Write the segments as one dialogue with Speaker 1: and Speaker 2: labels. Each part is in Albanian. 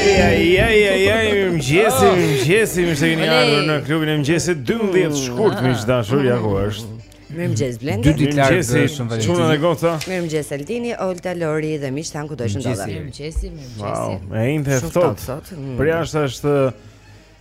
Speaker 1: Ja ja ja ja mirëmëngjesi mirëmëngjesi mirë se keni ardhur në klubin e mëngjesit 12 shkurt miq të dashur ja ku është
Speaker 2: Mirëmëngjes Blendi Dy
Speaker 3: ditë lartë
Speaker 1: dhe
Speaker 3: shumë vëllë
Speaker 1: Çuna dhe goca
Speaker 2: Mirëmëngjes Altini, Olta, Lori dhe miqtë tanë kudo që ndodhen
Speaker 3: Mirëmëngjesi,
Speaker 2: mirëmëngjesi
Speaker 1: Wow, e enjte
Speaker 2: e
Speaker 1: ftohtë Përjashta është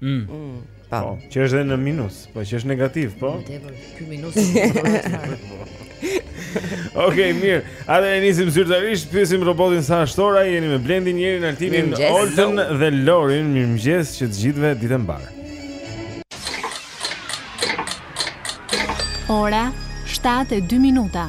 Speaker 3: Mm.
Speaker 2: Mm.
Speaker 1: Po,
Speaker 2: po
Speaker 1: që është në minus, po që është negativ, po.
Speaker 4: Ky minus.
Speaker 1: Okej, mirë. Atëherë e nisim zyrtarisht, pyesim robotin sa është ora, jeni me Blendin, Jerin, Altinin, Oltën dhe Lorin, mirëmëngjes që të gjithëve ditën e mbarë.
Speaker 5: Ora 7:02 minuta.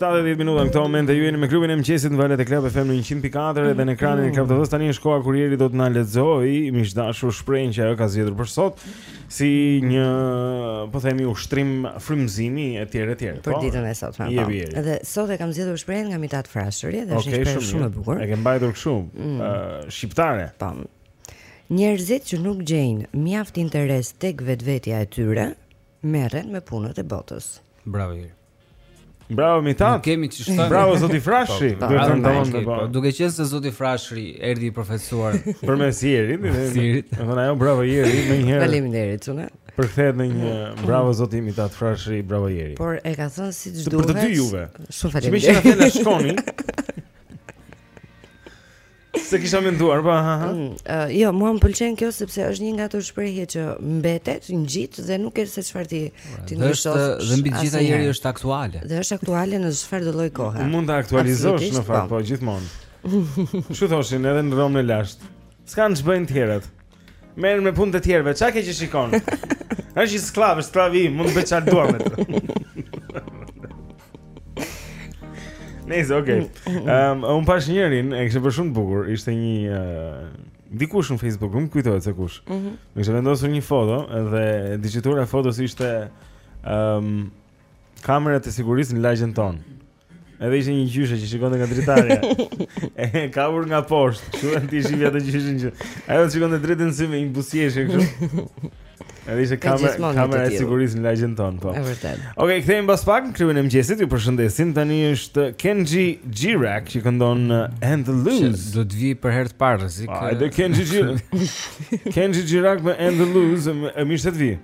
Speaker 1: 7:10 minuta në këto momente ju jeni me klubin e mëngjesit në valët e Club FM në 104 dhe në ekranin e Club TV tani është koha kur jeri do të na lexojë miq të dashur shprehjen që ajo ka zgjedhur për sot si një po themi ushtrim frymëzimi etj etj
Speaker 2: për po? ditën e sotme po.
Speaker 1: jepi jeri
Speaker 2: dhe sot e kam zgjedhur shprehjen nga Mithat Frashëri dhe është okay, shumë e bukur
Speaker 1: e ke mbajtur kështu mm. uh, shqiptare
Speaker 2: po njerëzit që nuk gjejnë mjaft interes tek vetvetja e tyre merren me punët e botës.
Speaker 3: Bravo Jeri.
Speaker 1: Bravo
Speaker 3: Mithat.
Speaker 1: Nuk
Speaker 3: kemi ç'i shtojmë.
Speaker 1: Bravo zoti Frashëri.
Speaker 2: Po,
Speaker 1: Duhet të
Speaker 3: ndalon
Speaker 1: të
Speaker 3: bëj. Duke qenë se zoti Frashëri erdhi i propozuar
Speaker 1: përmes Jerit,
Speaker 3: përmes
Speaker 1: Jerit. Domethënë ajo bravo Jeri më një herë.
Speaker 2: Faleminderit Çuna.
Speaker 1: Përkthehet në një bravo zoti Mithat Frashëri, bravo Jeri.
Speaker 2: Por e ka thënë siç duhet.
Speaker 1: Për të dy juve.
Speaker 2: Shumë
Speaker 1: faleminderit. Shumë
Speaker 2: faleminderit.
Speaker 1: Shkoni. S'e kisha menduar, po, ha, ha.
Speaker 2: Mm, uh, jo, mua më pëlqen kjo sepse është një nga ato shprehje që mbetet, ngjit dhe nuk ke se çfarë t'i t'i
Speaker 3: ndryshon. Është dhe mbi të gjitha Jeri është aktuale.
Speaker 2: Dhe është aktuale në çfarëdo lloj kohe.
Speaker 1: Mund ta aktualizosh në fakt,
Speaker 2: po,
Speaker 1: po gjithmonë. Siç thoshin edhe në Romën e lashtë. S'kanë ç'bëjnë të tjerët. Merr me punët e të tjerëve, çka ke që shikon? Është një sklav, është sklavi, mund të bëj çfarë dua me të. Nice, okay. Ehm, um, unë pashë njërin, e kishte bërë shumë bukur, ishte një uh, dikush në Facebook, nuk kujtohet se kush.
Speaker 2: Mhm.
Speaker 1: Mm kishte vendosur një foto dhe diçitura e fotos ishte ehm um, kamerat e sigurisë në lagjen tonë. Edhe ishte një gjyshe që shikonte nga dritarja. e kapur nga poshtë. Kështu ti shihje atë gjyshen që ajo shikonte drejt në sy me një buzëqeshje kështu. Edhe ishte kamera kamera e sigurisë në lagjen tonë, po.
Speaker 2: Është e vërtetë.
Speaker 1: Okej, okay, kthehemi pas pak në klubin e mëngjesit. Ju përshëndesim. Tani është Kendji Girac që këndon uh, Andalouse.
Speaker 3: Do të vijë për herë të parë rrezik.
Speaker 1: Ai do Kendji Girac. Kendji Girac me Andalouse, më mirë se të
Speaker 6: vijë.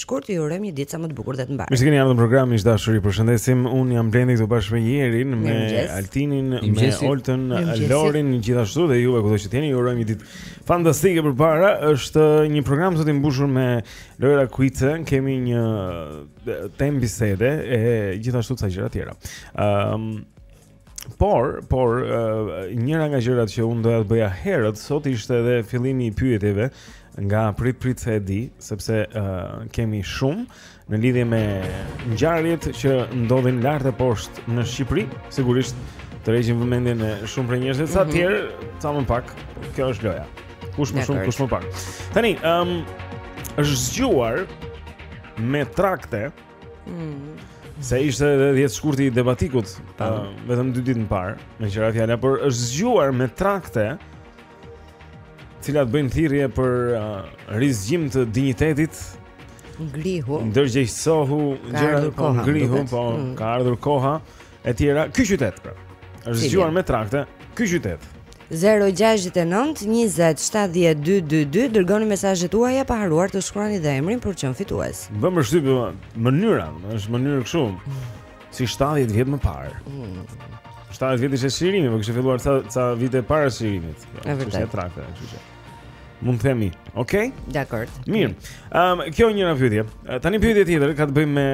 Speaker 6: Shkurti ju urojmë një ditë sa më të bukur dhe të mbarë.
Speaker 1: Mirë se keni ardhur në programin e dashur. Ju përshëndesim. Un jam Blendi këtu bashkë me Jerin, me Altinin, me Oltën, Lorin, gjithashtu edhe juve kudo që jeni. Ju urojmë një ditë fantastike përpara. Është një program sot i mbushur me lojëra kuize. Kemi një temë bisede e gjithashtu ca gjëra tjera. Ëm ehm, um, Por, por uh, njëra nga gjërat që unë doja të bëja herët sot ishte edhe fillimi i pyetjeve nga prit prit se e di, sepse uh, kemi shumë në lidhje me ngjarjet që ndodhin lart e poshtë në Shqipëri, sigurisht tërheqin vëmendjen e shumë prej njerëzve, ca mhm. të tjerë, ca më pak. Kjo është loja. Kush më shumë, kush më pak. Tani, ëm um, është zgjuar me trakte Mm. Se ishte edhe 10 shkurti i Debatikut, ta, po. uh, vetëm 2 ditë më parë, meqë ra fjala, por është zgjuar me trakte, cilat bëjnë thirrje për uh, rizgjim të dinjitetit,
Speaker 6: ngrihu,
Speaker 1: ndërgjegjësohu,
Speaker 6: gjëra
Speaker 1: po ngrihu, po
Speaker 6: mm.
Speaker 1: ka ardhur koha etj. Ky qytet pra. Është zgjuar me trakte ky qytet.
Speaker 6: 0692070222 dërgoni mesazhet tuaja pa harruar të shkruani dhe emrin për të qenë fitues.
Speaker 1: Bën përshtypje mënyra, është mënyrë kështu. Si 70 vjet më parë. 70 mm. vjet ishte çlirimi, po kishte filluar ca ca vite para
Speaker 2: çlirimit. Është
Speaker 1: një trakte, kështu që. Mund të themi, ok?
Speaker 2: Dakor.
Speaker 1: Mirë. Ëm, um, kjo njëra pyetje. Tani pyetja tjetër ka të bëjë me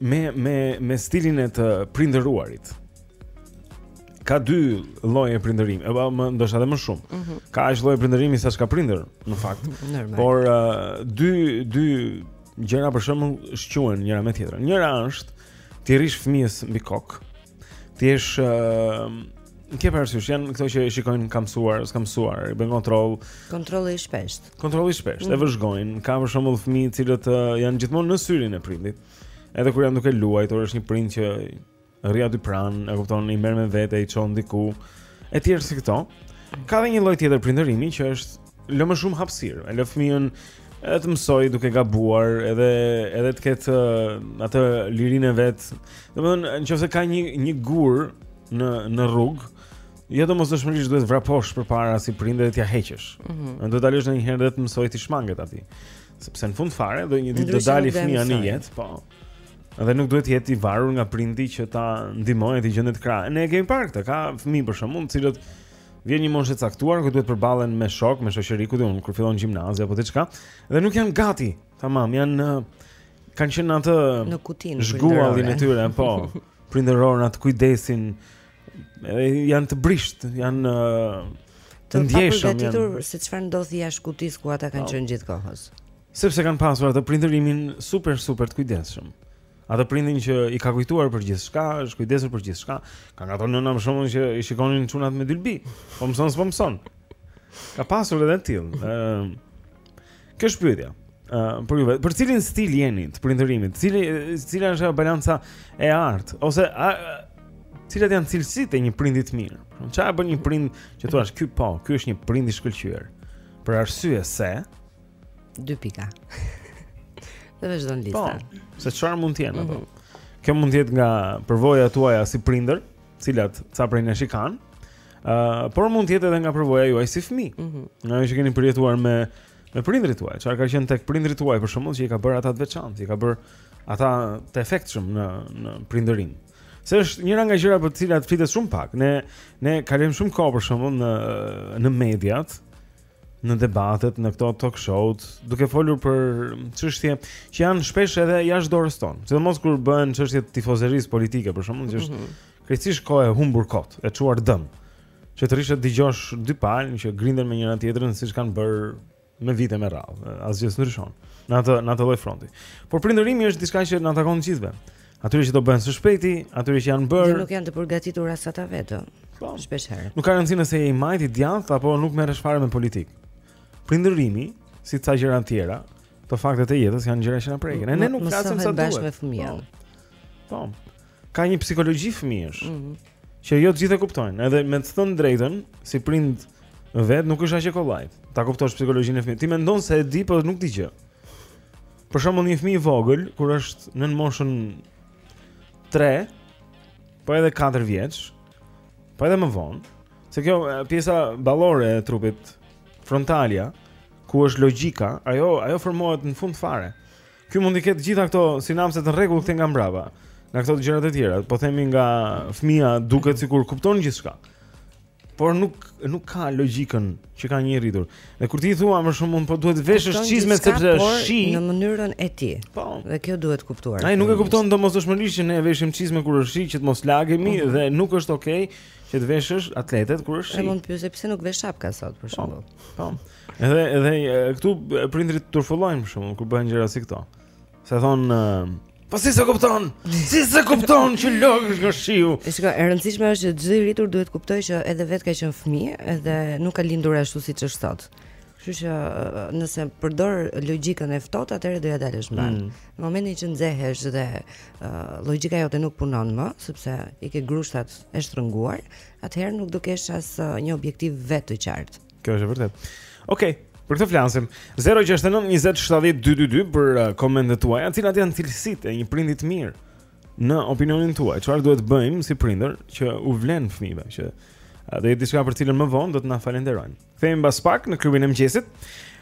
Speaker 1: me me me stilin e të prindëruarit. Ka dy lloje prindërimi, apo më ndoshta edhe më shumë.
Speaker 2: Mm -hmm.
Speaker 1: Ka aq lloje prindërimi sa ç'ka prindër në fakt.
Speaker 2: Normal.
Speaker 1: Por uh, dy dy gjëra për shembull shquhen njëra me tjetrën. Njëra është t'i rrish fëmijës mbi kokë. T'i jesh ke parasysh janë këto që shikojnë ka mësuar, s'ka mësuar, i bën kontroll.
Speaker 2: Kontrolli i shpeshtë.
Speaker 1: Kontrolli i shpeshtë, mm.
Speaker 2: e
Speaker 1: vëzhgojnë. Ka për shembull fëmijë të cilët janë gjithmonë në syrin e prindit. Edhe kur janë duke luajtur, është një prind që rri aty pranë, e kupton, i merr me vete, i çon diku. Etj si këto. Ka dhe një lloj tjetër prindërimi që është lë më shumë hapësirë, e lë fëmijën edhe të mësojë duke gabuar, edhe edhe të ketë uh, atë lirinë e vet. Domethënë, nëse ka një një gur në në rrugë, jo domosdoshmërisht duhet vraposh përpara si prindër t'ia heqësh.
Speaker 2: Ëh, mm -hmm.
Speaker 1: do ta lësh ndonjëherë dhe të mësojë t'i shmanget atij. Sepse në fund të fundit do një ditë do dali fëmia në jetë, po. Dhe nuk duhet të jetë i varur nga prindi që ta ndihmojë t'i gjendet në krah. Ne e kemi parë këtë, ka fëmijë për shembull, të cilët vjen një moshë e caktuar ku duhet të përballen me shok, me shoqëri ku diun, kur fillon gjimnazi apo diçka, dhe nuk janë gati. Tamam, janë kanë qenë atë
Speaker 2: në kutinë
Speaker 1: zhguallin e tyre, po. Prindëror, në atë kujdesin. Edhe janë të brisht, janë të ndjeshëm janë.
Speaker 2: Të papërgatitur se çfarë ndodh jashtë kutisë ku ata kanë
Speaker 1: po.
Speaker 2: qenë gjithë kohës.
Speaker 1: Sepse kanë pasur atë prindërimin super super të kujdesshëm. Atë prindin që i ka kujtuar për gjithçka, është kujdesur për gjithçka. Ka nga ato nëna për shembull që i shikonin çunat me dylbi. Po mëson s'po mëson. Ka pasur edhe të tillë. Ëm ehm, Kjo është pyetja. Ëm ehm, për juve, për cilin stil jeni të prindërimit? Cili cila është ajo balanca e artë ose a, cilat janë cilësitë e një prindi të mirë? Çfarë bën një prind që thua, "Ky po, ky është një prind i shkëlqyer." Për arsye se
Speaker 2: Dy pika. Dhe vazhdon
Speaker 1: po,
Speaker 2: lista.
Speaker 1: Po, se çfarë mund të jenë ato?
Speaker 2: Mm -hmm.
Speaker 1: Kjo mund të jetë nga përvoja tuaja si prindër, të cilat ca prej nesh i kanë. Ë, uh, por mund të jetë edhe nga përvoja juaj si fëmijë.
Speaker 2: Mm -hmm.
Speaker 1: Nga ajo që keni përjetuar me me prindërit tuaj, çfarë ka qenë tek prindërit tuaj për shembull që i ka bërë ata të veçantë, i ka bërë ata të efektshëm në në prindërim. Se është njëra nga gjërat për të cilat flitet shumë pak. Ne ne kalojmë shumë kohë për shembull në në mediat, në debatet, në këto talk show-t, duke folur për çështje që janë shpesh edhe jashtë dorës tonë. Sidomos kur bëhen çështje të tifozerisë politike, për shembull që është
Speaker 2: mhm.
Speaker 1: krejtësisht kohë e humbur kot, e çuar dëm. Që të rrish të dëgjosh dy palë që grinden me njëra tjetrën siç kanë bërë me vite me radhë, asgjë s'ndryshon. Në atë në atë lloj fronti. Por prindërimi është diçka që na takon të gjithëve. Atyre që do bëhen së shpejti, atyre që janë bërë.
Speaker 2: Dhe nuk janë të përgatitur as ata vetë.
Speaker 1: Po.
Speaker 2: Shpesh herë.
Speaker 1: Nuk ka rëndësi nëse je i majtë, i djathtë apo nuk merresh fare me politikë. Prindërimi, si ca gjëra të tjera, te faktet e jetës janë gjëra që na prekin. Ne nuk flasim sa duhet.
Speaker 2: Mësohet me fëmijën.
Speaker 1: Po. po. Ka një psikologji fëmijësh.
Speaker 2: Mm -hmm.
Speaker 1: Që jo të gjithë e kuptojnë, edhe me të thënë drejtën, si prind vet nuk është aq e kollajtë. Ta kuptosh psikologjinë e fëmijës. Ti mendon se e di, por nuk di gjë. Për shembull një fëmijë i vogël kur është nën moshën 3, po edhe 4 vjeç, po edhe më vonë, se kjo pjesa ballore e trupit frontalja ku është logjika, ajo ajo formohet në fund fare. Ky mund t'i ketë gjitha këto sinapse në rregull këtej nga mbrapa, nga këto gjërat e tjera. Po themi nga fëmija duket sikur kupton gjithçka. Por nuk nuk ka logjikën që ka një rritur. Dhe kur ti i thua për shembull po duhet veshësh
Speaker 2: çizme
Speaker 1: sepse është shi
Speaker 2: në mënyrën e tij.
Speaker 1: Po.
Speaker 2: Dhe kjo duhet kuptuar.
Speaker 1: Ai nuk e kupton domosdoshmërisht që ne veshim çizme kur është shi që të mos lagemi
Speaker 2: po.
Speaker 1: dhe nuk është okay që të veshësh atletet kur është shi.
Speaker 2: Dhe mund të pyesë pse nuk vesh shapka sot për po. shembull.
Speaker 1: Po. Edhe edhe këtu prindrit turfullojnë për shembull kur bëhen gjëra si këto. Se thon Po si s'e kupton? Si s'e kupton që lagesh nga shiu?
Speaker 2: E shka, e rëndësishme është që çdo i rritur duhet të kuptojë që edhe vetë ka qenë fëmijë edhe nuk ka lindur ashtu siç është sot. Kështu që nëse përdor logjikën e ftohtë, atëherë do ja dalësh mbanë.
Speaker 1: Mm.
Speaker 2: Në momentin që nxehesh dhe uh, logjika jote nuk punon më, sepse i ke grushtat e shtrënguar, atëherë nuk do kesh as uh, një objektiv vetë të qartë.
Speaker 1: Kjo është e vërtetë. Okej, për këtë flasim. 069 20 70 222 për uh, komentet tuaja, cilat janë cilësitë e një prindi të mirë në opinionin tuaj. Çfarë duhet të bëjmë si prindër që u vlen fëmijëve që uh, do të jetë diçka për cilën më vonë do të na falënderojnë. Kthehemi mbas pak në klubin e
Speaker 6: mëngjesit.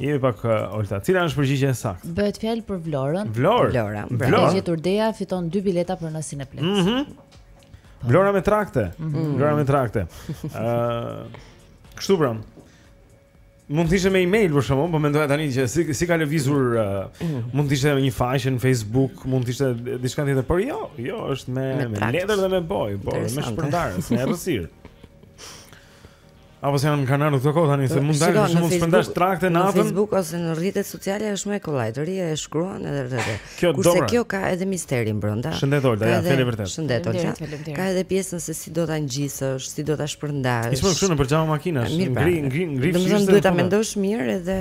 Speaker 6: Jemi pak uh, Olta. Cila është përgjigjja e saktë?
Speaker 4: Bëhet fjalë për Vlorën.
Speaker 6: Vlorë.
Speaker 2: Vlora.
Speaker 6: Vlora.
Speaker 4: E gjetur Dea fiton dy bileta për në Cineplex.
Speaker 6: Mhm. Mm Vlora me trakte. Mm -hmm. Vlora me trakte. Ëh. uh, Kështu pra. Mund të ishte me email për shembull, po mendoja tani që si si ka lëvizur uh, mund të ishte në një faqe në Facebook, mund të ishte diçka tjetër, por jo, jo, është me
Speaker 2: me,
Speaker 6: me letër dhe me bojë, po, me shpërndarës, me errësirë.
Speaker 1: Apo se janë kanë ardhur këto kohë tani se mund të dalësh, mund të shpërndash trakte natën.
Speaker 2: Në Facebook ose në rrjetet sociale është më e kollajtë, rri e shkruan edhe vetë.
Speaker 1: Kjo
Speaker 2: do.
Speaker 1: Kurse
Speaker 2: kjo ka edhe misterin brenda.
Speaker 1: Shëndet Olta, ja thënë vërtet.
Speaker 2: Shëndet Olta. Ka edhe pjesën se si do ta ngjisësh, si do ta shpërndash.
Speaker 1: Ishte këtu nëpër xhama makinash.
Speaker 2: Ngri, pra.
Speaker 1: ngri, ngri.
Speaker 2: Domethënë duhet ta mendosh mirë edhe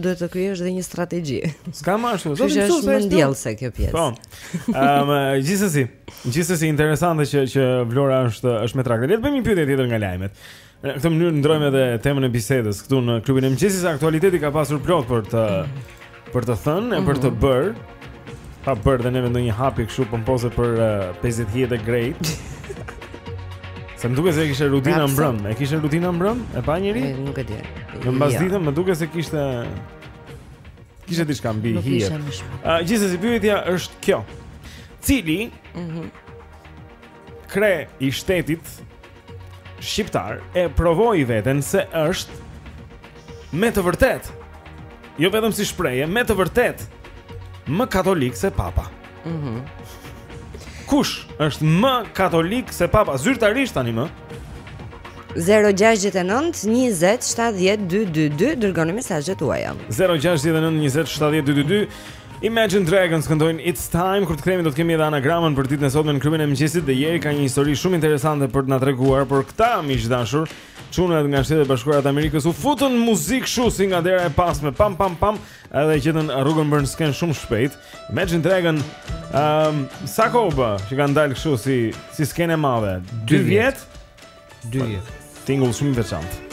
Speaker 2: duhet të krijosh edhe një strategji.
Speaker 1: S'ka më ashtu.
Speaker 2: Do
Speaker 1: të
Speaker 2: thotë
Speaker 1: se
Speaker 2: është ndjellëse kjo pjesë.
Speaker 1: Po. Ëm, uh, gjithsesi, gjithsesi interesante që që Vlora është është me trakte. Le të bëjmë një pyetje tjetër nga lajmet. Në këtë mënyrë ndërrojmë edhe temën e bisedës këtu në klubin e mëngjesit se aktualiteti ka pasur plot për të për të thënë mm -hmm. e për të mhm. bërë. Pa bërë dhe neve ndonjë hapje kështu pompoze për uh, 50 hijet e Greit. Se më duket se e kishte
Speaker 2: Rudina
Speaker 1: mbrëmë. E kishte Rudina mbrëmë? E pa
Speaker 2: njeri? Nuk e di
Speaker 1: Në mbasdite,
Speaker 2: jo,
Speaker 1: më duket se kishte Kishte diçka mbi hijet. Ëh, gjithsesi pyetja është kjo. Cili?
Speaker 2: Mhm.
Speaker 1: Mm kre i shtetit shqiptar e provoi veten se është me të vërtetë. Jo vetëm si shprehje, me të vërtetë më katolik se papa.
Speaker 2: Mhm.
Speaker 1: Mm Kush është më katolik se papa zyrtarisht tani më?
Speaker 2: 0-6-9-20-70-2-2-2 Dërgoni mesazhet tuaja
Speaker 1: 0-6-9-20-70-2-2-2 Imagine Dragons këndojnë It's Time Kur të kthehemi do të kemi edhe anagramën për ditën e sotme në klubin e mëngjesit Dhe Jeri ka një histori shumë interesante për të na treguar Por këta miq të dashur, çunat nga Shtetet e Bashkuara të Amerikës U futën në muzikë kështu si nga dera e pasme Pam pam pam, pam Edhe gjetën rrugën për në skenë shumë shpejt Imagine Dragons um, Sa kohë bë që kanë dalë kështu si, si skenë e madhe 2 vjet
Speaker 3: 2 vjet
Speaker 1: Tingull shumë i veçantë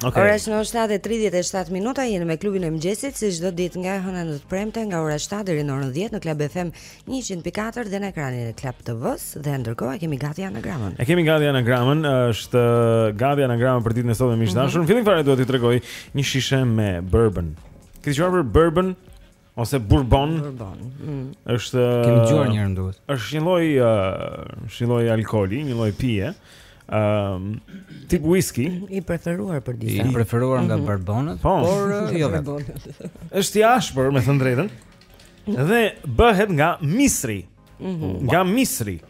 Speaker 1: Okay.
Speaker 2: Ora është në 7:37 minuta, jeni me klubin e mëngjesit si çdo ditë nga e hëna në të premte nga ora 7 deri në orën 10 në Club FM 100.4 dhe në ekranin e Club TV-s dhe ndërkohë kemi gati anagramën.
Speaker 1: E kemi gati anagramën, është uh, gati anagrama për ditën e sotme miq mhm. të dashur. Mm -hmm. Fillim fare duhet t'i tregoj një shishe me bourbon. Këtë çfarë për bourbon? ose bourbon.
Speaker 2: Bourbon. Mm.
Speaker 1: Është
Speaker 3: Kemi dëgjuar një herë duhet.
Speaker 1: Është një lloj është një lloj alkooli, një lloj pije. Ëm um, tip whisky
Speaker 2: i preferuar për disa.
Speaker 3: I preferuar nga mm -hmm.
Speaker 1: bourbonët, po,
Speaker 3: por jo vetëm.
Speaker 1: Është i ashpër, me thënë të drejtën. Dhe bëhet nga misri. Mm -hmm. Nga misri.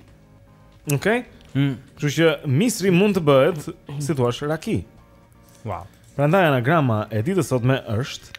Speaker 1: Okej. Okay?
Speaker 3: Mm.
Speaker 1: Kështu që misri mund të bëhet si të thuash raki.
Speaker 3: Wow.
Speaker 1: Prandaj anagrama e ditës së sotme është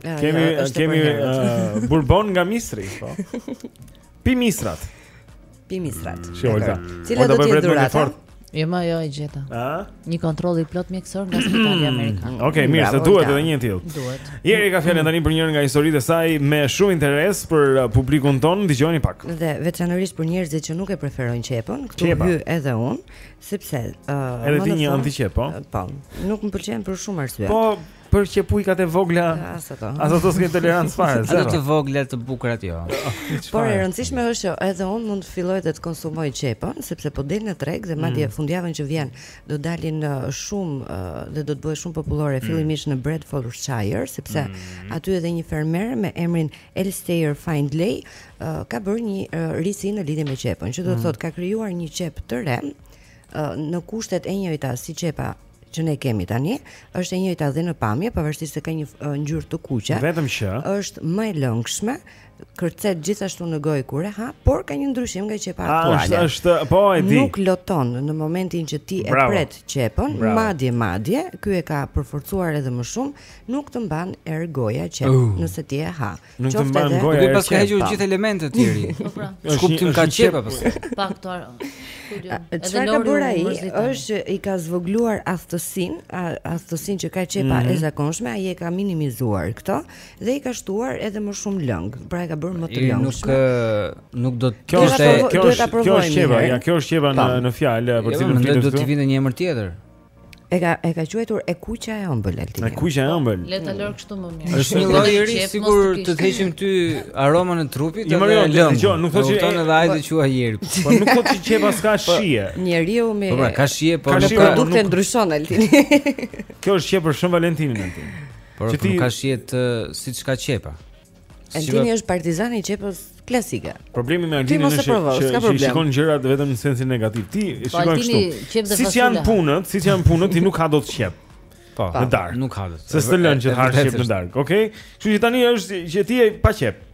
Speaker 1: Kemi
Speaker 2: uh,
Speaker 1: kemi uh, bourbon nga misri, po. Pi Misrat.
Speaker 2: Pi Misrat.
Speaker 1: Mm, Shojta.
Speaker 2: Cila do të jetë dhurata?
Speaker 4: Jo, më jo e gjeta.
Speaker 1: Ë?
Speaker 4: Një kontroll i plot mjekësor nga Spitali Amerikan.
Speaker 1: Okej, okay, mirë, se duhet edhe një tillë.
Speaker 4: Duhet.
Speaker 1: Jeri ka fjalën tani për njërin nga historitë e saj me shumë interes për uh, publikun tonë, dëgjoni pak.
Speaker 2: Dhe veçanërisht për njerëzit që nuk e preferojnë qepën, këtu hyj edhe unë, sepse ë uh,
Speaker 1: Edhe ti
Speaker 2: je
Speaker 1: antiqepë,
Speaker 2: po?
Speaker 1: Uh, po.
Speaker 2: Nuk më pëlqen për shumë arsye.
Speaker 1: Po, Për qepujkat e vogla
Speaker 2: Ato
Speaker 1: ti s'ke tolerancë fare
Speaker 3: Ato të vogla të bukurat jo oh,
Speaker 2: Por e rëndësishme është që edhe unë mund të filloj dhe të konsumoj qepën Sepse po del në treg dhe madje
Speaker 1: mm.
Speaker 2: fundjavën që vjen Do dalin uh, shumë uh, dhe do të bëhet shumë popullore
Speaker 1: mm.
Speaker 2: Fillimisht në Bedfordshire Sepse mm. aty edhe një fermer me emrin Alastair Findlay uh, Ka bërë një uh, risi në lidhje me qepën Që do të mm. thotë ka krijuar një qepë të re uh, Në kushtet e njëjta si qepa që ne kemi tani, është e njëjta dhe në pamje, pavarësisht se ka një ngjyrë të kuqe.
Speaker 1: Vetëm që
Speaker 2: është më e lëngshme, kërcet gjithashtu në gojë kur e ha, por ka një ndryshim nga qepa
Speaker 1: aktuale. Është është po e di.
Speaker 2: Nuk loton në momentin që ti
Speaker 1: Bravo.
Speaker 2: e pret qepën,
Speaker 1: Bravo.
Speaker 2: madje madje, ky e ka përforcuar edhe më shumë, nuk të mban erë goja qepë
Speaker 3: uh.
Speaker 2: nëse ti e ha.
Speaker 1: Nuk të mban goja.
Speaker 3: Ia
Speaker 1: paska
Speaker 3: hequr gjithë elementet e tjerë.
Speaker 4: Po pra.
Speaker 1: Ç'kuptim
Speaker 3: ka qepa, po?
Speaker 4: Pa këto.
Speaker 2: Çfarë ka bërë ai? Është i ka zvogëluar athëtësinë, athëtësinë që ka qepa
Speaker 1: mhm.
Speaker 2: e zakonshme, ai e ka minimizuar këto dhe i ka shtuar edhe më shumë lëng. Pra e ka bërë më të lëngshme.
Speaker 3: Nuk nuk do të
Speaker 1: kjo është kjo është kjo është
Speaker 2: qepa,
Speaker 1: ja kjo është qepa në në fjalë për
Speaker 3: jo, të
Speaker 1: cilën
Speaker 3: do
Speaker 1: t'i
Speaker 3: vinte një emër tjetër.
Speaker 2: E ka e ka quajtur e kuqja e ëmbël Altin.
Speaker 1: E kuqja e ëmbël.
Speaker 4: Le ta lëmë kështu më mirë.
Speaker 3: Është një lloj i ri
Speaker 4: sikur
Speaker 3: të të heqim ty aromën e trupit
Speaker 1: të
Speaker 3: lëmë.
Speaker 1: Jo, jo, nuk thotë që
Speaker 3: edhe ai të quhet njeri.
Speaker 1: Po nuk thotë që qepa s'ka po, shije.
Speaker 2: Njeriu me
Speaker 3: Po pra, ka shije, po
Speaker 1: në
Speaker 2: produkte ndryshon Altin.
Speaker 1: Kjo është qepë për Shën Valentinin Altin.
Speaker 3: Por nuk ka shije të siç ka qepa.
Speaker 2: Altini është partizani i qepës klasike.
Speaker 1: Problemi me
Speaker 2: Altinin
Speaker 1: është që që i shikon gjërat vetëm në sensin negativ. Ti e
Speaker 4: po,
Speaker 1: shikon kështu. Siç janë punët, siç janë punët, ti nuk ha dot qepë.
Speaker 3: Po,
Speaker 1: në darkë.
Speaker 3: Nuk ha dot.
Speaker 1: Se s'të lënë që të hash qepë në darkë, okay? Kështu që tani është që ti je pa qepë.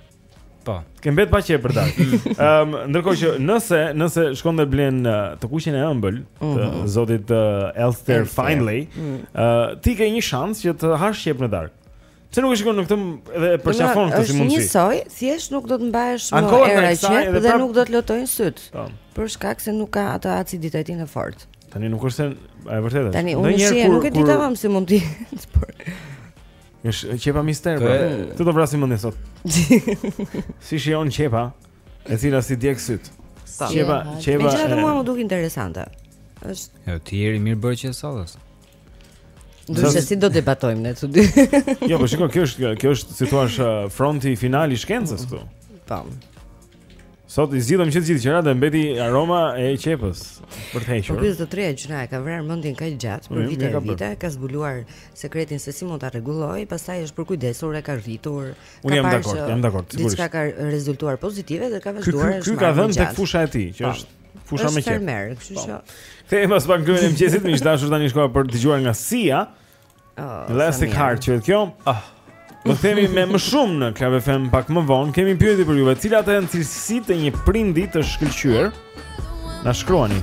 Speaker 3: Po.
Speaker 1: Ke mbet pa qepë për darkë. Mm. Ëm, ndërkohë që nëse, nëse shkon dhe blen të kuqen e ëmbël të mhm. zotit
Speaker 2: Alastair
Speaker 1: Findlay, mm. ë ti ke një shans që të hash qepë në darkë. Pse nuk e shikon në këtë edhe e përqafon këtë si mundësi?
Speaker 2: Është njësoj, thjesht nuk do të mbajë më era
Speaker 1: qepë
Speaker 2: dhe,
Speaker 1: dhe
Speaker 2: nuk do të lotojnë sytë.
Speaker 1: Po.
Speaker 2: Për shkak se nuk ka atë aciditetin e fortë.
Speaker 1: Tani nuk është e vërtetë.
Speaker 2: Tani unë si
Speaker 1: e
Speaker 2: nuk e di tamam si mund të jetë, por
Speaker 1: është qepa mister. Po. Ti do vrasim mendjen sot. Si shijon qepa, e cila s'i djeg sytë. Qepa, qepa.
Speaker 2: Megjithatë mua më duket interesante. Është.
Speaker 3: Jo, ti ke mirë bërë që e solle.
Speaker 2: Ndryshe si do të debatojmë ne të dy.
Speaker 1: Jo, po shikoj, kjo është kjo është si thua uh, fronti final i shkencës këtu.
Speaker 2: Tam.
Speaker 6: Sot i zgjidhëm që të gjithë gjërat dhe mbeti aroma e qepës për të hequr.
Speaker 2: Po ky zotëria gjëra e ka vrarë mendjen kaq gjatë për vite
Speaker 6: e
Speaker 2: vite, ka zbuluar sekretin se si mund ta rregullojë, pastaj është përkujdesur e ka rritur.
Speaker 6: Unë jam dakord, jam dakord, sigurisht.
Speaker 2: Diçka ka rezultuar pozitive dhe ka vazhduar.
Speaker 6: Ky ka dhënë tek fusha e tij, që
Speaker 2: po.
Speaker 6: është Fusha me
Speaker 2: qepë.
Speaker 6: Është
Speaker 2: fermer, kështu
Speaker 6: po.
Speaker 2: që.
Speaker 6: Kthehemi pas pak klubin e mëngjesit, miq të dashur tani është koha për të dëgjuar nga Sia.
Speaker 2: Oh,
Speaker 6: Elastic Heart, qe kjo. Ah. Do të kthehemi me më shumë në Klan FM pak më vonë, kemi pyetje për juve, cilat janë cilësitë e një prindi të shkëlqyer? Na shkruani.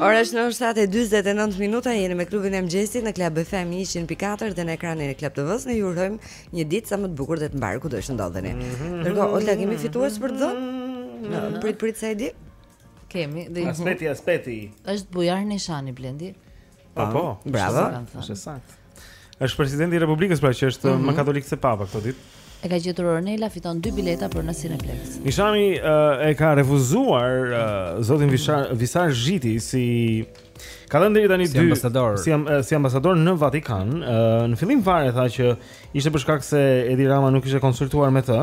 Speaker 2: Ora është në 7:49 minuta jeni me klubin e mëngjesit në Klan FM 104 dhe në ekranin e Klan TV-së ne ju urojmë një ditë sa më të bukur dhe të mbarë kudo të ndodheni. Mhm. Dërgo Olga kemi fitues për të dhënë? Mhm. Jo prit prit sa e di?
Speaker 4: Kemi dhe i
Speaker 6: Aspeti, aspeti.
Speaker 4: Është Bujar Nishani Blendi.
Speaker 6: Po, po,
Speaker 2: bravo.
Speaker 6: Është saktë. Është presidenti i Republikës, pra që është
Speaker 2: mm -hmm.
Speaker 6: më katolik se papa këto ditë.
Speaker 4: E ka gjetur Ornela, fiton dy bileta për në Cineplexx.
Speaker 1: Nishani uh, e ka refuzuar uh, zotin Vishar, Visar Zhiti s'i ka dhënë deri tani
Speaker 3: si
Speaker 1: dy
Speaker 3: ambasador.
Speaker 1: si am, si ambasador në Vatikan. Uh, në fillim fare tha që ishte për shkak se Edi Rama nuk ishte konsultuar me të.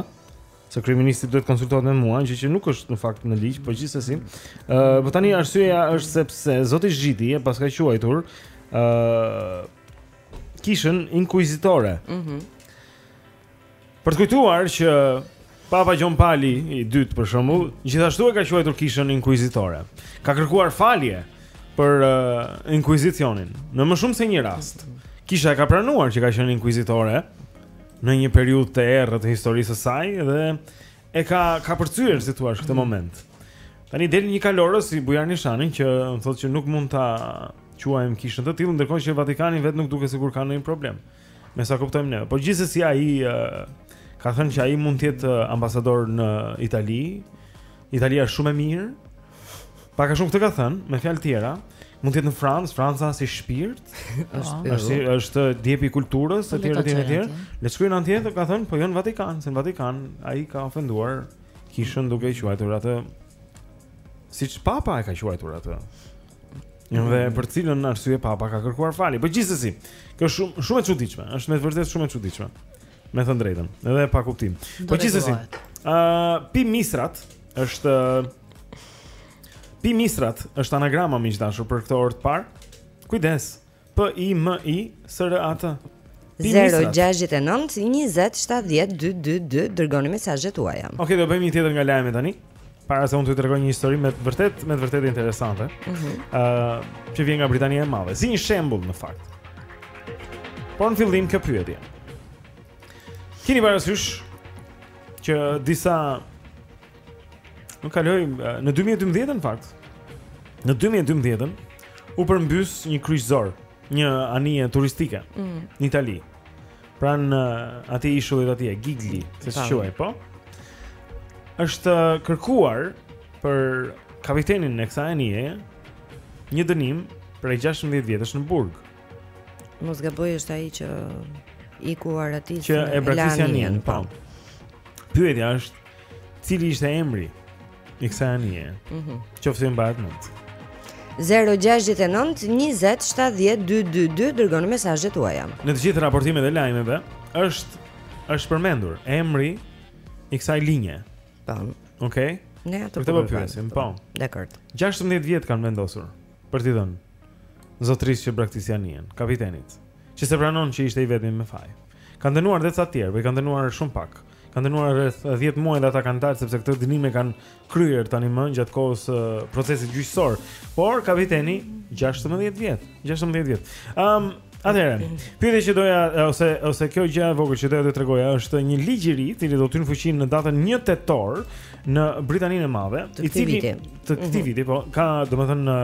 Speaker 1: se kryeministri duhet të konsultohet me mua, gjë që nuk është në fakt në ligj, por gjithsesi. Ë, uh, po tani arsyeja është sepse zoti Zhiti e paska quajtur ë uh, kishën inkuizitore.
Speaker 2: Mhm.
Speaker 1: Mm për të kujtuar që Papa Gjon Pali i dytë për shembull, gjithashtu e ka quajtur kishën inkuizitore. Ka kërkuar falje për uh, inkuizicionin në më shumë se një rast. Kisha e ka pranuar që ka qenë inkuizitore në një periudhë të errët të historisë së saj dhe e ka kapërcyer si thua këtë moment. Tani del një kalorës si Bujar Nishani që na thotë që nuk mund ta quajmë kishën të tillë ndërkohë që Vatikani vetë nuk duket sikur ka ndonjë problem. Me sa kuptojmë neve. Por gjithsesi ai ka thënë që ai mund të jetë ambasador në Itali. Italia është shumë e mirë. Pak a shumë këtë ka thënë, me fjalë tjera, mund të jetë në Francë, Franca si shpirt,
Speaker 2: është
Speaker 1: është është djepi i kulturës
Speaker 4: po,
Speaker 1: etj etj etj. Le të shkojë andej, ka thënë, po jo në Vatikan, se në Vatikan ai ka ofenduar kishën duke e quajtur atë siç papa e ka quajtur atë. Jo dhe për të cilën arsye papa ka kërkuar falje. Po gjithsesi, kjo është shumë shumë e çuditshme, është me të vërtet shumë e çuditshme. Me thënë drejtën, edhe pa kuptim. Po gjithsesi. Ë, uh, pi misrat është Pi misrat është anagrama miq të dashur për këtë orë të parë. Kujdes. P I M I S R A T Ë.
Speaker 2: 069 20 70 222 dërgoni mesazhet tuaja.
Speaker 1: Okej, okay, do bëjmë një tjetër nga lajmet tani. Para se unë t'ju tregoj një histori me të vërtet me të vërtet interesante. Ëh,
Speaker 2: mhm.
Speaker 1: uh, që vjen nga Britania e Madhe. Si një shembull në fakt. Por në fillim kjo pyetje. Kini parasysh që disa, nu, kaloi në 2012 në fakt. Në 2012 u përmbys një kryqëzor një anije turistike
Speaker 2: mm.
Speaker 1: në Itali. Pranë uh, atij ishullit atje Gigli, se si quhej, po. Është uh, kërkuar për kapitenin e kësaj anije një dënim prej 16 vjetësh në burg.
Speaker 2: Mos gaboj është ai që iku, ai
Speaker 1: që e braktisi anijen, po. po. Pyetja është cili ishte emri I kësaj anije
Speaker 2: mhm.
Speaker 1: Qoftë se ju mbahet mend
Speaker 2: 069 20 70 222 Dërgoni mesazhet tuaja
Speaker 1: Në të gjithë raportimet e lajmeve është, është përmendur Emri i kësaj anije Tam
Speaker 2: po.
Speaker 1: Okej okay?
Speaker 2: Ne atë
Speaker 1: po pyesim, po.
Speaker 2: Ndërkohë.
Speaker 1: 16 vjet kanë vendosur për t'i dhënë zotërisë që braktisi anijen, kapitenit, që s'e pranon që ishte i vetmi me faj. Kanë dënuar dhe ca të tjerë, po i kanë dënuar shumë pak. Kanë dënuar rreth 10 muaj dhe ata kanë dalë sepse këtë dënim e kanë kryer tani më gjatë kohës së procesit gjyqësor. Por kapiteni 16 vjet, 16 vjet. Ëm, um, atëherë, pyetja që doja ose ose kjo gjë e vogël që doja të tregoja është një ligj i ri, i cili do të hyjë në fuqi në datën 1 tetor, në Britaninë e Madhe, i cili të këtij
Speaker 2: mhm.
Speaker 1: viti, po ka domethënë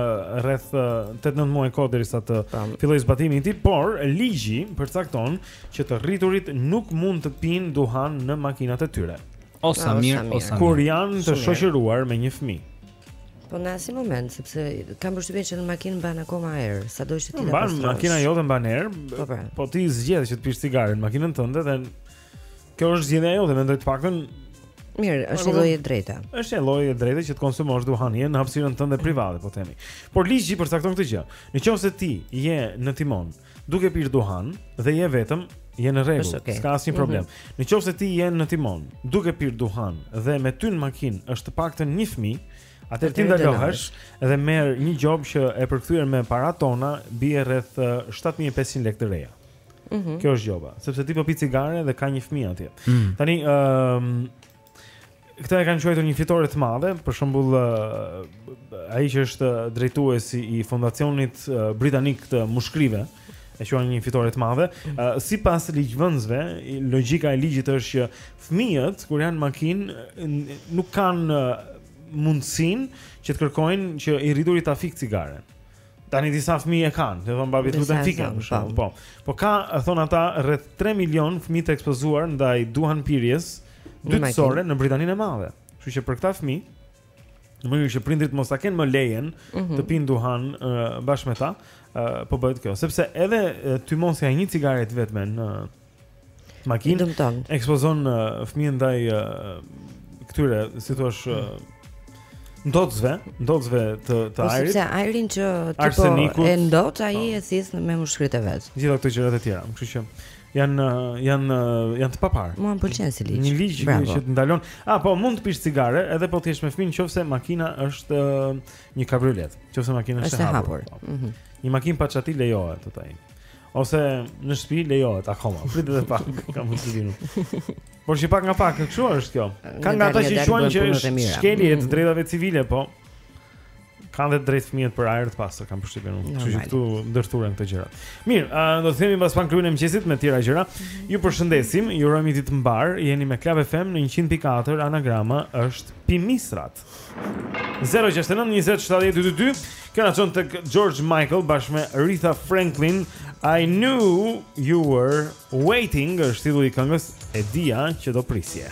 Speaker 1: rreth 8-9 muaj kohë derisa të fillojë zbatimi i tij, por ligji përcakton që të rriturit nuk mund të pinë duhan në makinat e tyre.
Speaker 3: O sa mirë, o sa mirë.
Speaker 1: Kur janë të shoqëruar me një fëmijë.
Speaker 2: Po në asnjë moment, sepse kam përshtypjen që në makinë mban akoma erë, sado që ti ta pastrosh.
Speaker 1: Mban makina jote mban erë.
Speaker 2: Po, pra.
Speaker 1: po ti zgjedh që të pish cigaren në makinën tënde dhe Kjo është zgjedhja jote, mendoj të paktën.
Speaker 2: Mirë, është një lloj e drejtë.
Speaker 1: Është një lloj e drejtë që të konsumosh duhanin në hapësirën tënde private, po themi. Por ligji përcakton këtë gjë. Në qoftë se ti je në timon duke pirë duhan dhe je vetëm, je në rregull,
Speaker 2: okay.
Speaker 1: s'ka asnjë mhm. problem. Mm -hmm. Në qoftë se ti je në timon duke pirë duhan dhe me ty në makinë është të paktën një fëmijë, Atëherë ti ndalohesh dhe merr një gjobë që e përkthyer me para tona bie rreth 7500 uh, lekë të reja.
Speaker 2: Mm -hmm.
Speaker 1: Kjo është gjoba, sepse ti po pi cigare dhe ka një fëmijë atje.
Speaker 3: Mm -hmm.
Speaker 1: Tani ë um, Këtë e kanë quajtur një fitore të madhe, për shembull ai që është drejtuesi i fondacionit britanik të mushkërive, e quan një fitore të madhe. Mm -hmm. uh, Sipas ligjvënësve, logjika e ligjit është që fëmijët kur janë në makinë nuk kanë mundësinë që të kërkojnë që i rrituri ta fikë cigaren. Tani disa fëmijë e kanë, do t'i thonë babi
Speaker 2: të
Speaker 1: lutem
Speaker 2: fike,
Speaker 1: për shembull,
Speaker 2: po.
Speaker 1: Po ka, thonë ata, rreth 3 milion fëmijë të ekspozuar ndaj
Speaker 2: duhanpirjes
Speaker 1: dytësore në Britaninë e Madhe. Kështu që për këta fëmijë, në mënyrë që prindërit mos ta kenë më lejen
Speaker 2: mm -hmm.
Speaker 1: të pinë duhan uh, bashkë me ta, uh, po bëhet kjo, sepse edhe uh, tymosja e një cigareje të vetme në makinë
Speaker 2: dëmton.
Speaker 1: Ekspozon uh, fëmijën ndaj uh, këtyre, si thua, uh, ndotësve, ndotësve të të
Speaker 2: po,
Speaker 1: ajrit.
Speaker 2: Sepse ajrin që ti
Speaker 1: po
Speaker 2: e ndot ai po. e thith me mushkëritë e veta.
Speaker 1: Gjithë ato gjërat e tjera, kështu që janë janë janë të paparë.
Speaker 2: Mua më pëlqen si ligj.
Speaker 1: Një ligj
Speaker 2: Bravo.
Speaker 1: që të ndalon. Ah, po mund të pish cigare edhe po të jesh me fëmijën nëse makina është një kabriolet, nëse makina është e hapur. Po.
Speaker 2: Mhm.
Speaker 1: Një makinë pa çati lejohet të tajë. Ose në shtëpi lejohet akoma. Prit edhe pak, ka mund të vinu. Por se pak nga pak, kështu është kjo. Ka
Speaker 2: nga
Speaker 1: ata që quajnë që është shkelje e të
Speaker 2: mm.
Speaker 1: drejtave civile, po kanë dhe të drejtë fëmijët për ajër të pastër, kam përshtypjen unë. Kështu që këtu ndërthuren këto gjëra. Mirë, uh, do të kthehemi pas pak, ora e mëngjesit me të tjera gjëra. Mhm. Ju përshëndesim, ju urojmë ditë të mbarë. Jeni me Club FM në 100.4, anagrama është Pimisrat. 069 20 70 222 Kjo na çon te George Michael bashkë me Aretha Franklin I knew you were waiting është titulli i këngës e dija që do prisje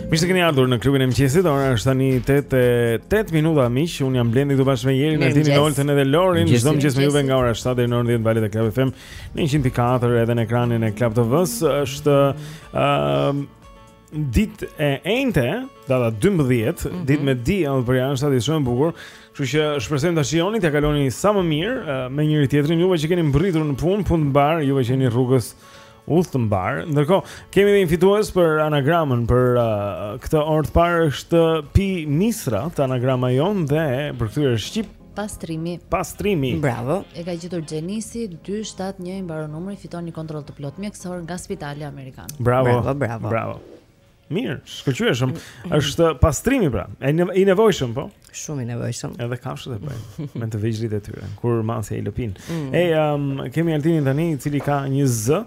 Speaker 1: Mirë se keni ardhur në klubin e mëngjesit, ora është tani 8 minuta miq, unë jam Blendi këtu bashkë me Jerin, Altinin, Oltën edhe Lorin, çdo mëngjes me juve nga ora 7 deri në orën 10 në valët e Club FM, në 104 edhe në ekranin e Club TV-së, është uh, ditë e enjte, data 12,
Speaker 2: mm -hmm.
Speaker 1: ditë me diell përjashta, shumë e bukur, kështu që shpresojmë ta shijoni, ta kaloni sa më mirë, uh, me njëri-tjetrin, juve që keni mbërritur në punë, punë të mbarë, juve që jeni rrugës, Udhë të mbarë. Ndërkohë, kemi dhe një fitues për anagramën për uh, këtë orë të parë, ishte Pi Misrat anagrama jonë dhe përkthehet shqip
Speaker 4: Pastrimi.
Speaker 1: Pastrimi.
Speaker 2: Bravo.
Speaker 4: E ka gjetur Xhenisi 271 i mbaron numri, fiton një kontroll të plotë mjekësor nga Spitali Amerikan.
Speaker 1: Bravo.
Speaker 2: Bravo, bravo.
Speaker 1: bravo. Mirë, shkëlqyeshëm. Është pastrimi pra, e ne, i nevojshëm po.
Speaker 2: Shumë i nevojshëm.
Speaker 1: Edhe kafshët e bëjnë me të vegjlit e tyre, kur macja i lëpin.
Speaker 2: Mm.
Speaker 1: E um, kemi Altinin tani, i cili ka një zë,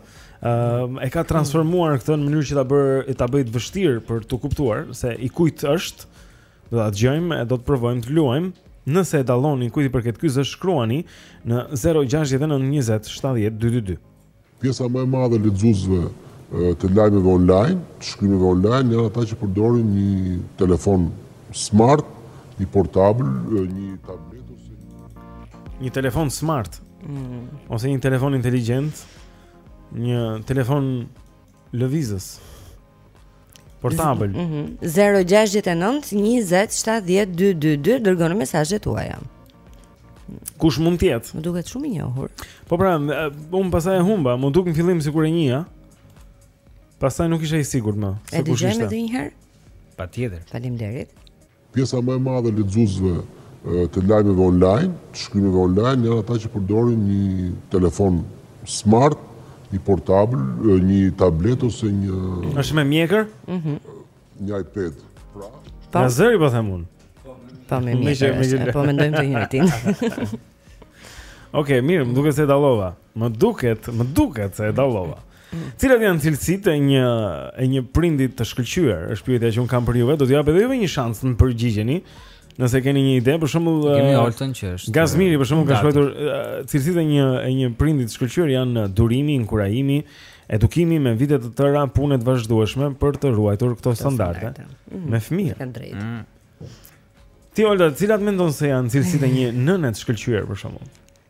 Speaker 1: um, e ka transformuar këtë në mënyrë që ta bë ta bëjë të vështirë për të kuptuar se i kujt është. Do ta dëgjojmë e do të provojmë të luajmë. Nëse e dalloni kujt i përket ky zë, shkruani në 069 20 70 222.
Speaker 7: Pjesa më e madhe e lexuesve të lajmeve online, të shkrimeve online, janë ata që përdorin një telefon smart, një portabël, një tablet ose
Speaker 1: një telefon smart
Speaker 2: mm.
Speaker 1: ose një telefon inteligjent, një telefon Lëvizës. Portabël.
Speaker 2: Mm -hmm. 069 20 70 222 dërgoni mesazhet tuaja.
Speaker 1: Kush mund të jetë?
Speaker 2: Më duket shumë i njohur.
Speaker 1: Po pra, unë pastaj e humba, m'u duk në fillim sikur e njihja. Pastaj nuk isha i sigurt më se kush ishte.
Speaker 2: E dëgjojmë edhe një herë?
Speaker 3: Patjetër.
Speaker 2: Faleminderit.
Speaker 7: Pjesa më e madhe e lexuesve të lajmeve online, të shkrimeve online janë ata që përdorin një telefon smart, një portabël, një tablet ose një
Speaker 1: Është me mjekër?
Speaker 2: Mhm.
Speaker 7: Një iPad. Pra,
Speaker 2: po.
Speaker 1: Nga zëri po them unë.
Speaker 2: Po me mjekër. Po mendojmë të njëjtin.
Speaker 1: Okej, mirë, më duket se e dallova. Më duket, më duket se e dallova. Cilat janë cilësitë e një e një prindi të shkëlqyer? Është pyetja që un kam për juve, do t'ju jap edhe juve një shans të më përgjigjeni. Nëse keni një ide, për shembull,
Speaker 3: kemi
Speaker 1: eh,
Speaker 3: Oltën që është.
Speaker 1: Gazmiri për shembull ka shkruar eh, cilësitë e një e një prindi të shkëlqyer janë eh, durimi, inkurajimi, edukimi me vite të tëra, punë të vazhdueshme për të ruajtur këto standarde
Speaker 2: mm.
Speaker 1: me fëmijë.
Speaker 2: Ka të drejtë.
Speaker 3: Mm.
Speaker 1: Ti Olta, cilat mendon se janë cilësitë e një nëne të shkëlqyer për shembull?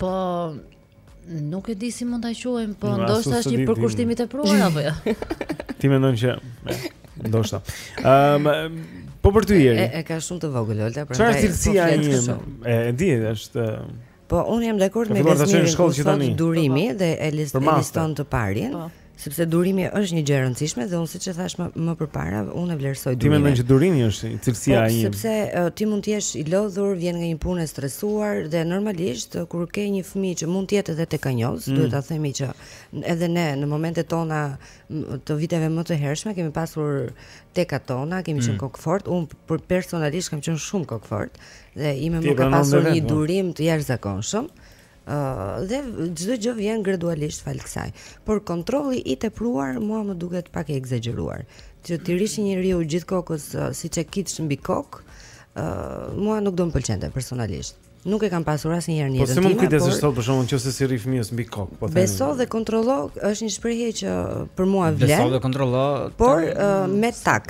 Speaker 4: Po nuk e di si mund ta quajmë, po ndoshta është një përkushtim i tepruar apo jo.
Speaker 1: Ti mendon që ndoshta. Ëm ehm, po për ty Jeri.
Speaker 2: E, e ka shumë të vogël Olta, prandaj.
Speaker 1: Çfarë
Speaker 2: po
Speaker 1: cilësia
Speaker 2: e
Speaker 1: një? E di, është
Speaker 2: Po unë jam dakord me Gazmirin.
Speaker 1: Ka
Speaker 2: filluar
Speaker 1: shkollën
Speaker 2: që
Speaker 1: tani.
Speaker 2: Durimi po, po.
Speaker 1: dhe
Speaker 2: e liston të parin. Po. Sepse durimi është një gjë e rëndësishme dhe unë siç e thash më, më përpara, unë e vlerësoj durimin.
Speaker 1: Ti mendon që durimi është cilësia
Speaker 2: po,
Speaker 1: e një?
Speaker 2: Sepse uh, ti mund të jesh i lodhur, vjen nga një punë e stresuar dhe normalisht kur ke një fëmijë që mund të jetë edhe tekanjoz,
Speaker 1: mm.
Speaker 2: duhet ta themi që edhe ne në momentet tona të viteve më të hershme kemi pasur tekat tona, kemi
Speaker 1: mm.
Speaker 2: qenë kokëfort. Unë personalisht kam qenë shumë kokëfort dhe ime më ka pasur një durim të jashtëzakonshëm. dhe çdo gjë vjen gradualisht falë kësaj. Por kontrolli i tepruar mua më duket pak i ekzagjeruar. Që t'i rrish një njeriu gjithë kohës uh, si çekiç mbi kokë, uh, mua nuk do më pëlqente personalisht. Nuk e kam pasur asnjëherë në
Speaker 1: po,
Speaker 2: jetën time.
Speaker 1: Po si mund kujdesesh sot për shkakun nëse s'i rri fëmijës mbi kokë, po them.
Speaker 2: Beso dhe kontrollo është një shprehje që për mua vlen.
Speaker 3: Beso dhe kontrollo.
Speaker 2: Por uh, me takt,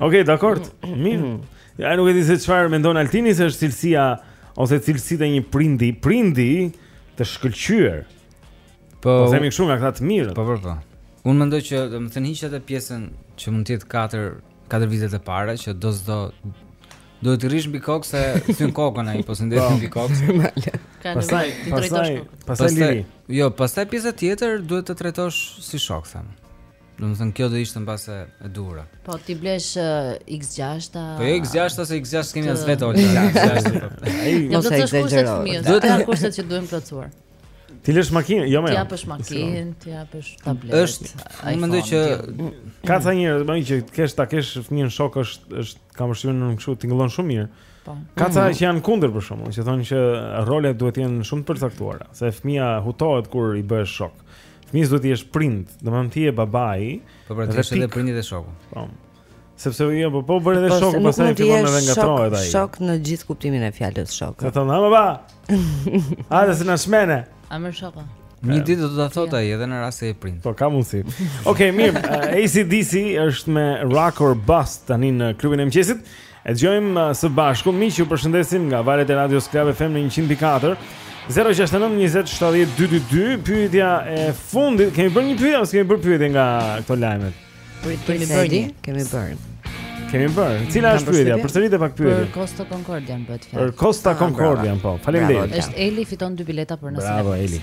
Speaker 1: Okej, dakord. Mirë. Ja nuk e di se çfarë mendon Altini se është cilësia ose cilësitë e një prindi, prindi të shkëlqyer.
Speaker 3: Po,
Speaker 1: po themi kështu nga këta të mirë.
Speaker 3: Po, po, po. Unë mendoj që, domethënë hiqe atë pjesën që mund të jetë 4 4 vitet e para që do s'do do të rrish mbi kokë se thyen kokën ai, po s'ndenje
Speaker 1: po.
Speaker 3: mbi kokë.
Speaker 1: Pastaj, pastaj, pastaj liri.
Speaker 3: Jo, pastaj pjesa tjetër duhet ta trajtosh si shok them. Domethënë kjo do ishte mbase e duhura.
Speaker 4: Po t'i blesh uh, X6-a.
Speaker 3: Po jo X6 ose X6 s'kemi as vetë ose X6.
Speaker 1: Ai
Speaker 2: mos e ekzagjero.
Speaker 4: Do të janë kushtet që duhen plotësuar.
Speaker 1: T'i lësh makinë, jo më.
Speaker 4: T'i japësh makinë, t'i japësh tablet.
Speaker 3: Është, unë mendoj që
Speaker 1: ka ca njerëz, më që të kesh ta kesh fëmijën shok është është pak vështirë në kështu tingëllon shumë mirë.
Speaker 4: Po.
Speaker 1: Ka ca
Speaker 2: mhm.
Speaker 1: që janë kundër për shkakun, që thonë që rolet duhet të jenë shumë të përcaktuara, se fëmia hutohet kur i bëhesh shok. Fëmijës duhet t'i jesh prind, domethënë ti je babai.
Speaker 3: Po pra, ti
Speaker 1: je
Speaker 3: prindi dhe shoku.
Speaker 1: Po. Sepse u jo, po u bëre dhe
Speaker 2: po,
Speaker 1: shoku, pastaj fillon edhe ngatrohet ai.
Speaker 2: Shok në gjithë kuptimin e fjalës shok.
Speaker 1: Sa thon, "Ama ba." A dhe s'na shmene.
Speaker 4: A më shoku.
Speaker 3: Një ditë do ta thot ai edhe në rast se e prind.
Speaker 1: Po ka mundsi. Okej, mirë. ACDC është me Rock or Bust tani në klubin e mëngjesit. E dëgjojmë së bashku, miq, ju përshëndesim nga valët e radios Club FM në 100.4. 069 20 70 222, pyetja e fundit, kemi bërë një pyetje ose kemi bërë pyetje nga këto lajmet?
Speaker 4: Kemi bërë,
Speaker 2: kemi bërë.
Speaker 1: Kemi bërë. Cila është pyetja? Përsëritë pak
Speaker 4: pyetjen.
Speaker 1: Për
Speaker 4: Costa Concordia bëhet fjalë.
Speaker 1: Për Costa
Speaker 2: ah,
Speaker 1: Concordia, po. Faleminderit.
Speaker 4: Është Eli fiton dy bileta për nesër.
Speaker 1: Bravo Eli.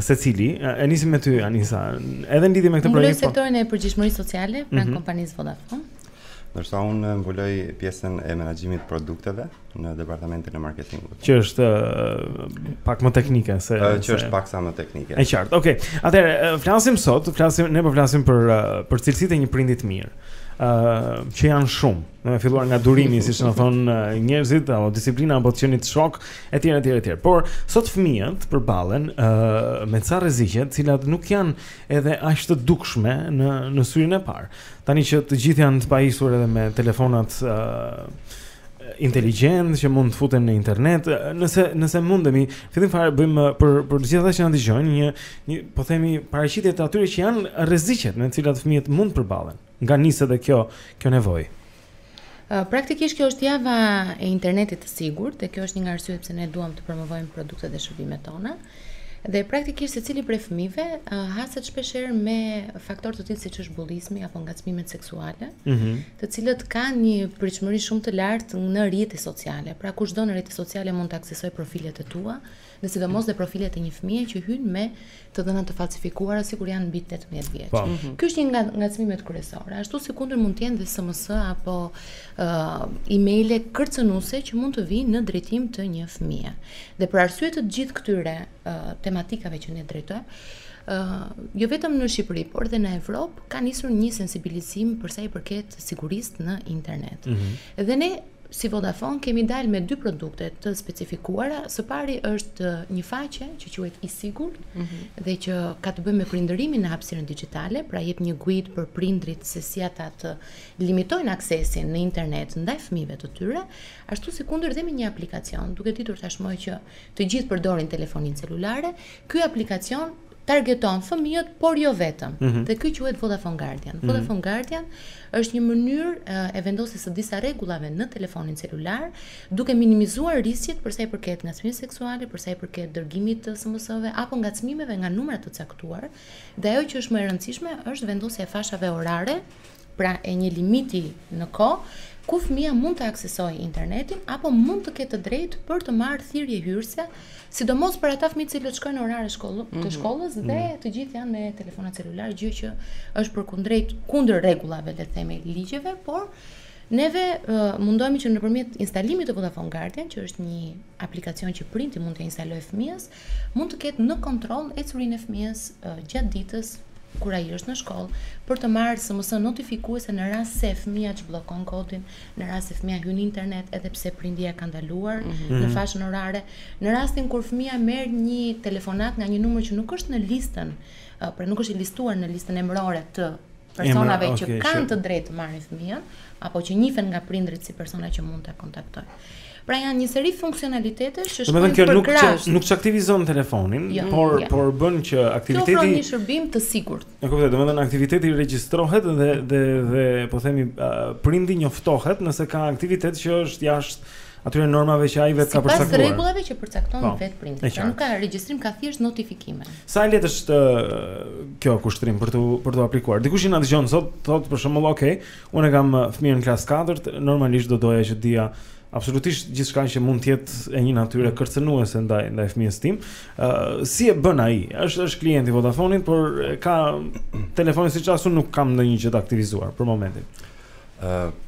Speaker 1: Secili, e nisim me ty Anisa, edhe në lidhje me këtë projekt. Në po-
Speaker 8: sektorin e përgjegjshmërisë sociale pranë
Speaker 1: mm -hmm.
Speaker 8: kompanisë Vodafone.
Speaker 9: Ndërsa unë mbuloj pjesën e menaxhimit produkteve në departamentin e marketingut.
Speaker 1: Që është uh, pak më teknike se
Speaker 9: uh, që është pak sa më teknike.
Speaker 1: Është qartë. Okej. Okay. Atëherë uh, flasim sot, flasim ne po flasim për uh, për cilësitë e një prindi të mirë. Uh, që janë shumë. Duke filluar nga durimi, siç na thonë uh, njerëzit apo disiplina apo të qenit shok, Etj, etj, etj. Por sot fëmijët përballen ë uh, me ca rreziqe, të cilat nuk janë edhe aq të dukshme në në syrin e parë. Tani që të gjithë janë të pajisur edhe me telefonat ë uh, inteligjentë që mund të futen në internet, nëse nëse mundemi, fillim fare bëjmë për për të gjithë ata që na dëgjojnë një një po themi paraqitje të atyre që janë rreziqet me të cilat fëmijët mund të përballen. Nga nis edhe kjo kjo nevojë.
Speaker 8: Praktikisht kjo është java e internetit të sigurt dhe kjo është një nga arsyet pse ne duam të promovojmë produktet dhe shërbimet tona. Dhe praktikisht secili prej fëmijëve uh, haset shpeshherë me faktorë të tillë siç është bullizmi apo ngacmimet seksuale,
Speaker 1: mm -hmm.
Speaker 8: të cilat kanë një pritshmëri shumë të lartë në rrjete sociale. Pra kushdo në rrjete sociale mund të aksesojë profilet e tua, dhe sidomos dhe profilet e një fëmije që hyn me të dhëna të falsifikuara sikur janë mbi 18 vjeç.
Speaker 1: Po.
Speaker 8: Mhm. Ky është një nga ngacmimet kryesore. Ashtu sikundër mund të jenë dhe SMS apo uh, emaile kërcënuese që mund të vijnë në drejtim të një fëmije. Dhe për arsye të gjithë këtyre uh, tematikave që ne drejtojmë, Uh, jo vetëm në Shqipëri, por dhe në Evropë ka nisur një sensibilizim për sa i përket sigurisë në internet.
Speaker 1: Mm -hmm.
Speaker 8: Dhe ne Si Vodafone kemi dalë me dy produkte të specifikuara. Së pari është një faqe që quhet i sigurt
Speaker 2: mm -hmm.
Speaker 8: dhe që ka të bëjë me prindërimin në hapësirën digjitale, pra jep një guid për prindrit se si ata të limitojnë aksesin në internet ndaj fëmijëve të tyre, ashtu sikundër dhe me një aplikacion, duke ditur tashmë që të gjithë përdorin telefonin celular, ky aplikacion targeton fëmijët, por jo vetëm.
Speaker 2: Mm -hmm.
Speaker 8: Dhe ky quhet Vodafone Guardian.
Speaker 2: Mhm.
Speaker 8: Vodafone mm -hmm. Guardian është një mënyrë e vendosjes së disa rregullave në telefonin celular, duke minimizuar risqet për sa i përket ngacmimeve seksuale, për sa i përket dërgimit të SMS-ve apo ngacmimeve nga numra të caktuar. Dhe ajo që është më e rëndësishme është vendosja e fashave orare pra e një limiti në kohë, ku fëmija mund të aksesojë internetin apo mund të ketë të drejtë për të marrë thirrje hyrëse, sidomos për ata fëmijë të cilët shkojnë në orare shkollë, të
Speaker 2: mhm.
Speaker 8: shkollës dhe
Speaker 2: mhm.
Speaker 8: të gjithë janë me telefona celular, gjë që është përkundrejt kundër rregullave le të themi ligjeve, por neve uh, mundohemi që nëpërmjet instalimit të Vodafone Guardian, që është një aplikacion që prindi mund të instalojë fëmijës, mund të ketë në kontroll ecurinë e fëmijës gjatë ditës kur ai është në shkollë, për të marrë SMS notifikuese në rast se fëmija çbllokon kodin, në rast se fëmija hyn në internet edhe pse prindi e ka ndaluar
Speaker 2: mm -hmm.
Speaker 8: në fashën orare, në rastin kur fëmija merr një telefonat nga një numër që nuk është në listën, pra nuk është i listuar në listën emërore të personave që kanë të drejtë të marrin fëmijën apo që njihen nga prindrit si persona që mund ta kontaktojnë. Pra janë një seri funksionalitetesh që shkojnë për krahas.
Speaker 1: Nuk nuk çaktivizon telefonin,
Speaker 8: jo,
Speaker 1: por
Speaker 8: jo.
Speaker 1: por bën që aktiviteti
Speaker 8: Kjo ofron një shërbim të sigurt.
Speaker 1: E kuptoj, domethënë aktiviteti regjistrohet dhe dhe dhe po themi uh, prindi njoftohet nëse ka aktivitet që është jashtë atyre normave që ai vetë ka përcaktuar.
Speaker 8: Sipas rregullave që përcakton
Speaker 1: po,
Speaker 8: vetë prindi. Pra nuk ka regjistrim, ka thjesht notifikime.
Speaker 1: Sa e lehtë është kjo Kushtrim për të për t'u aplikuar. Dikush që na dëgjon sot thotë për shembull, "Ok, unë kam fëmijën klas 4, normalisht do doja që ta dija absolutisht gjithçka që mund të jetë e një natyre mm. kërcënuese ndaj ndaj fëmijës tim. Ë uh, si e bën ai? Është është klient i Vodafone-it, por ka telefonin siç asun nuk kam ndonjë gjë të aktivizuar për momentin.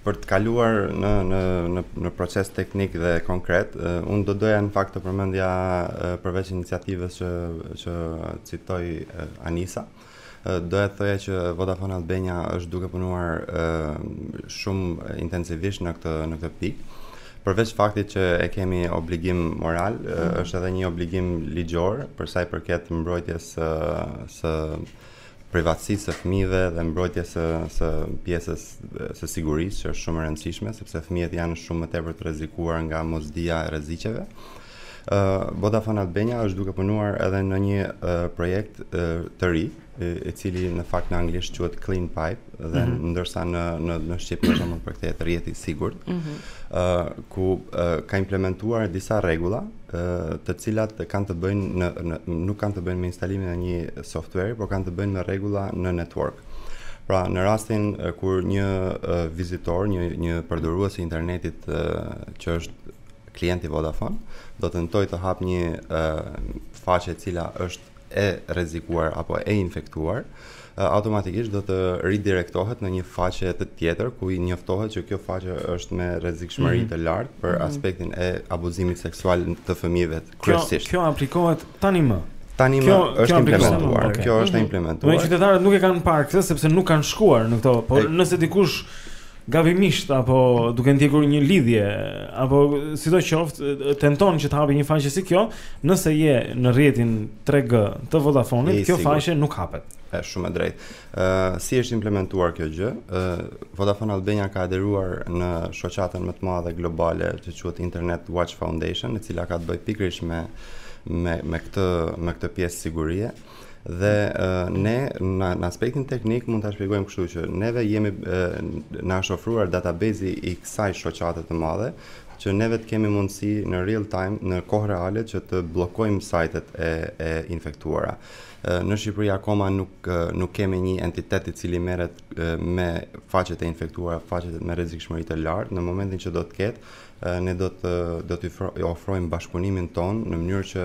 Speaker 9: Për të kaluar në në në në proces teknik dhe konkret, unë do doja në fakt të përmendja përveç iniciativës që që citoi Anisa, doja të thoja që Vodafone Albania është duke punuar shumë intensivisht në këtë në këtë pikë. Përveç faktit që e kemi obligim moral, mm -hmm. është edhe një obligim ligjor për sa i përket mbrojtjes së së privatësisë së fëmijëve dhe mbrojtjes së së pjesës së sigurisë që është shumë e rëndësishme sepse fëmijët janë shumë më tepër të rrezikuar nga mosdija e rreziqeve. Ë uh, Vodafone Albania është duke punuar edhe në një uh, projekt uh, të ri, i cili në fakt në anglisht quhet Clean Pipe dhe
Speaker 10: mm -hmm.
Speaker 9: ndërsa në në në shqip përkthehet rrjeti i sigurt.
Speaker 10: Ëh
Speaker 9: mm -hmm. uh, ku uh, ka implementuar disa rregulla të cilat kanë të bëjnë në, në, nuk kanë të bëjnë me instalimin e një softwarei, por kanë të bëjnë me rregulla në network. Pra, në rastin kur një vizitor, një një përdorues i internetit që është klient i Vodafone, do të tentojë të hapë një faqe e cila është e rrezikuar apo e infektuar, automatikisht do të ridirektohet në një faqe të tjetër ku i njoftohet që kjo faqe është me rrezikshmëri
Speaker 1: mhm.
Speaker 9: të lartë për
Speaker 1: mhm.
Speaker 9: aspektin e abuzimit seksual të fëmijëve kryesisht.
Speaker 1: Kjo kjo aplikohet tani më. Tanimë
Speaker 9: është implementuar.
Speaker 1: Okay.
Speaker 9: Kjo është
Speaker 1: mhm.
Speaker 9: implementuar.
Speaker 1: Ndoshta qytetarët nuk e kanë parë këtë sepse nuk kanë shkuar në këto, por nëse dikush gabimisht apo duke ndjekur një lidhje apo sidoqoftë tenton që të hapi një faqe si kjo, nëse je në rrjetin 3G të
Speaker 9: Vodafone-it,
Speaker 1: kjo faqe nuk hapet.
Speaker 9: Është shumë e drejtë. Ë uh, si është implementuar kjo gjë? Ë uh, Vodafone Albania ka aderuar në shoqatën më të madhe globale që quhet Internet Watch Foundation, e cila ka të bëjë pikërisht me me me këtë me këtë pjesë sigurie. Dhe uh, ne në, në aspektin teknik mund ta shpjegojmë kështu që neve jemi uh, na është ofruar database-i kësaj shoqate të madhe që neve të kemi mundësi në real time, në kohë reale që të bllokojmë sajtet e e infektuara. Në Shqipëri akoma nuk nuk kemi një entitet i cili merret me faqet e infektuara, faqet me rrezikshmëri të lartë. Në momentin që do të ketë, Ne do të do t'i ofrojmë bashkëpunimin tonë në mënyrë që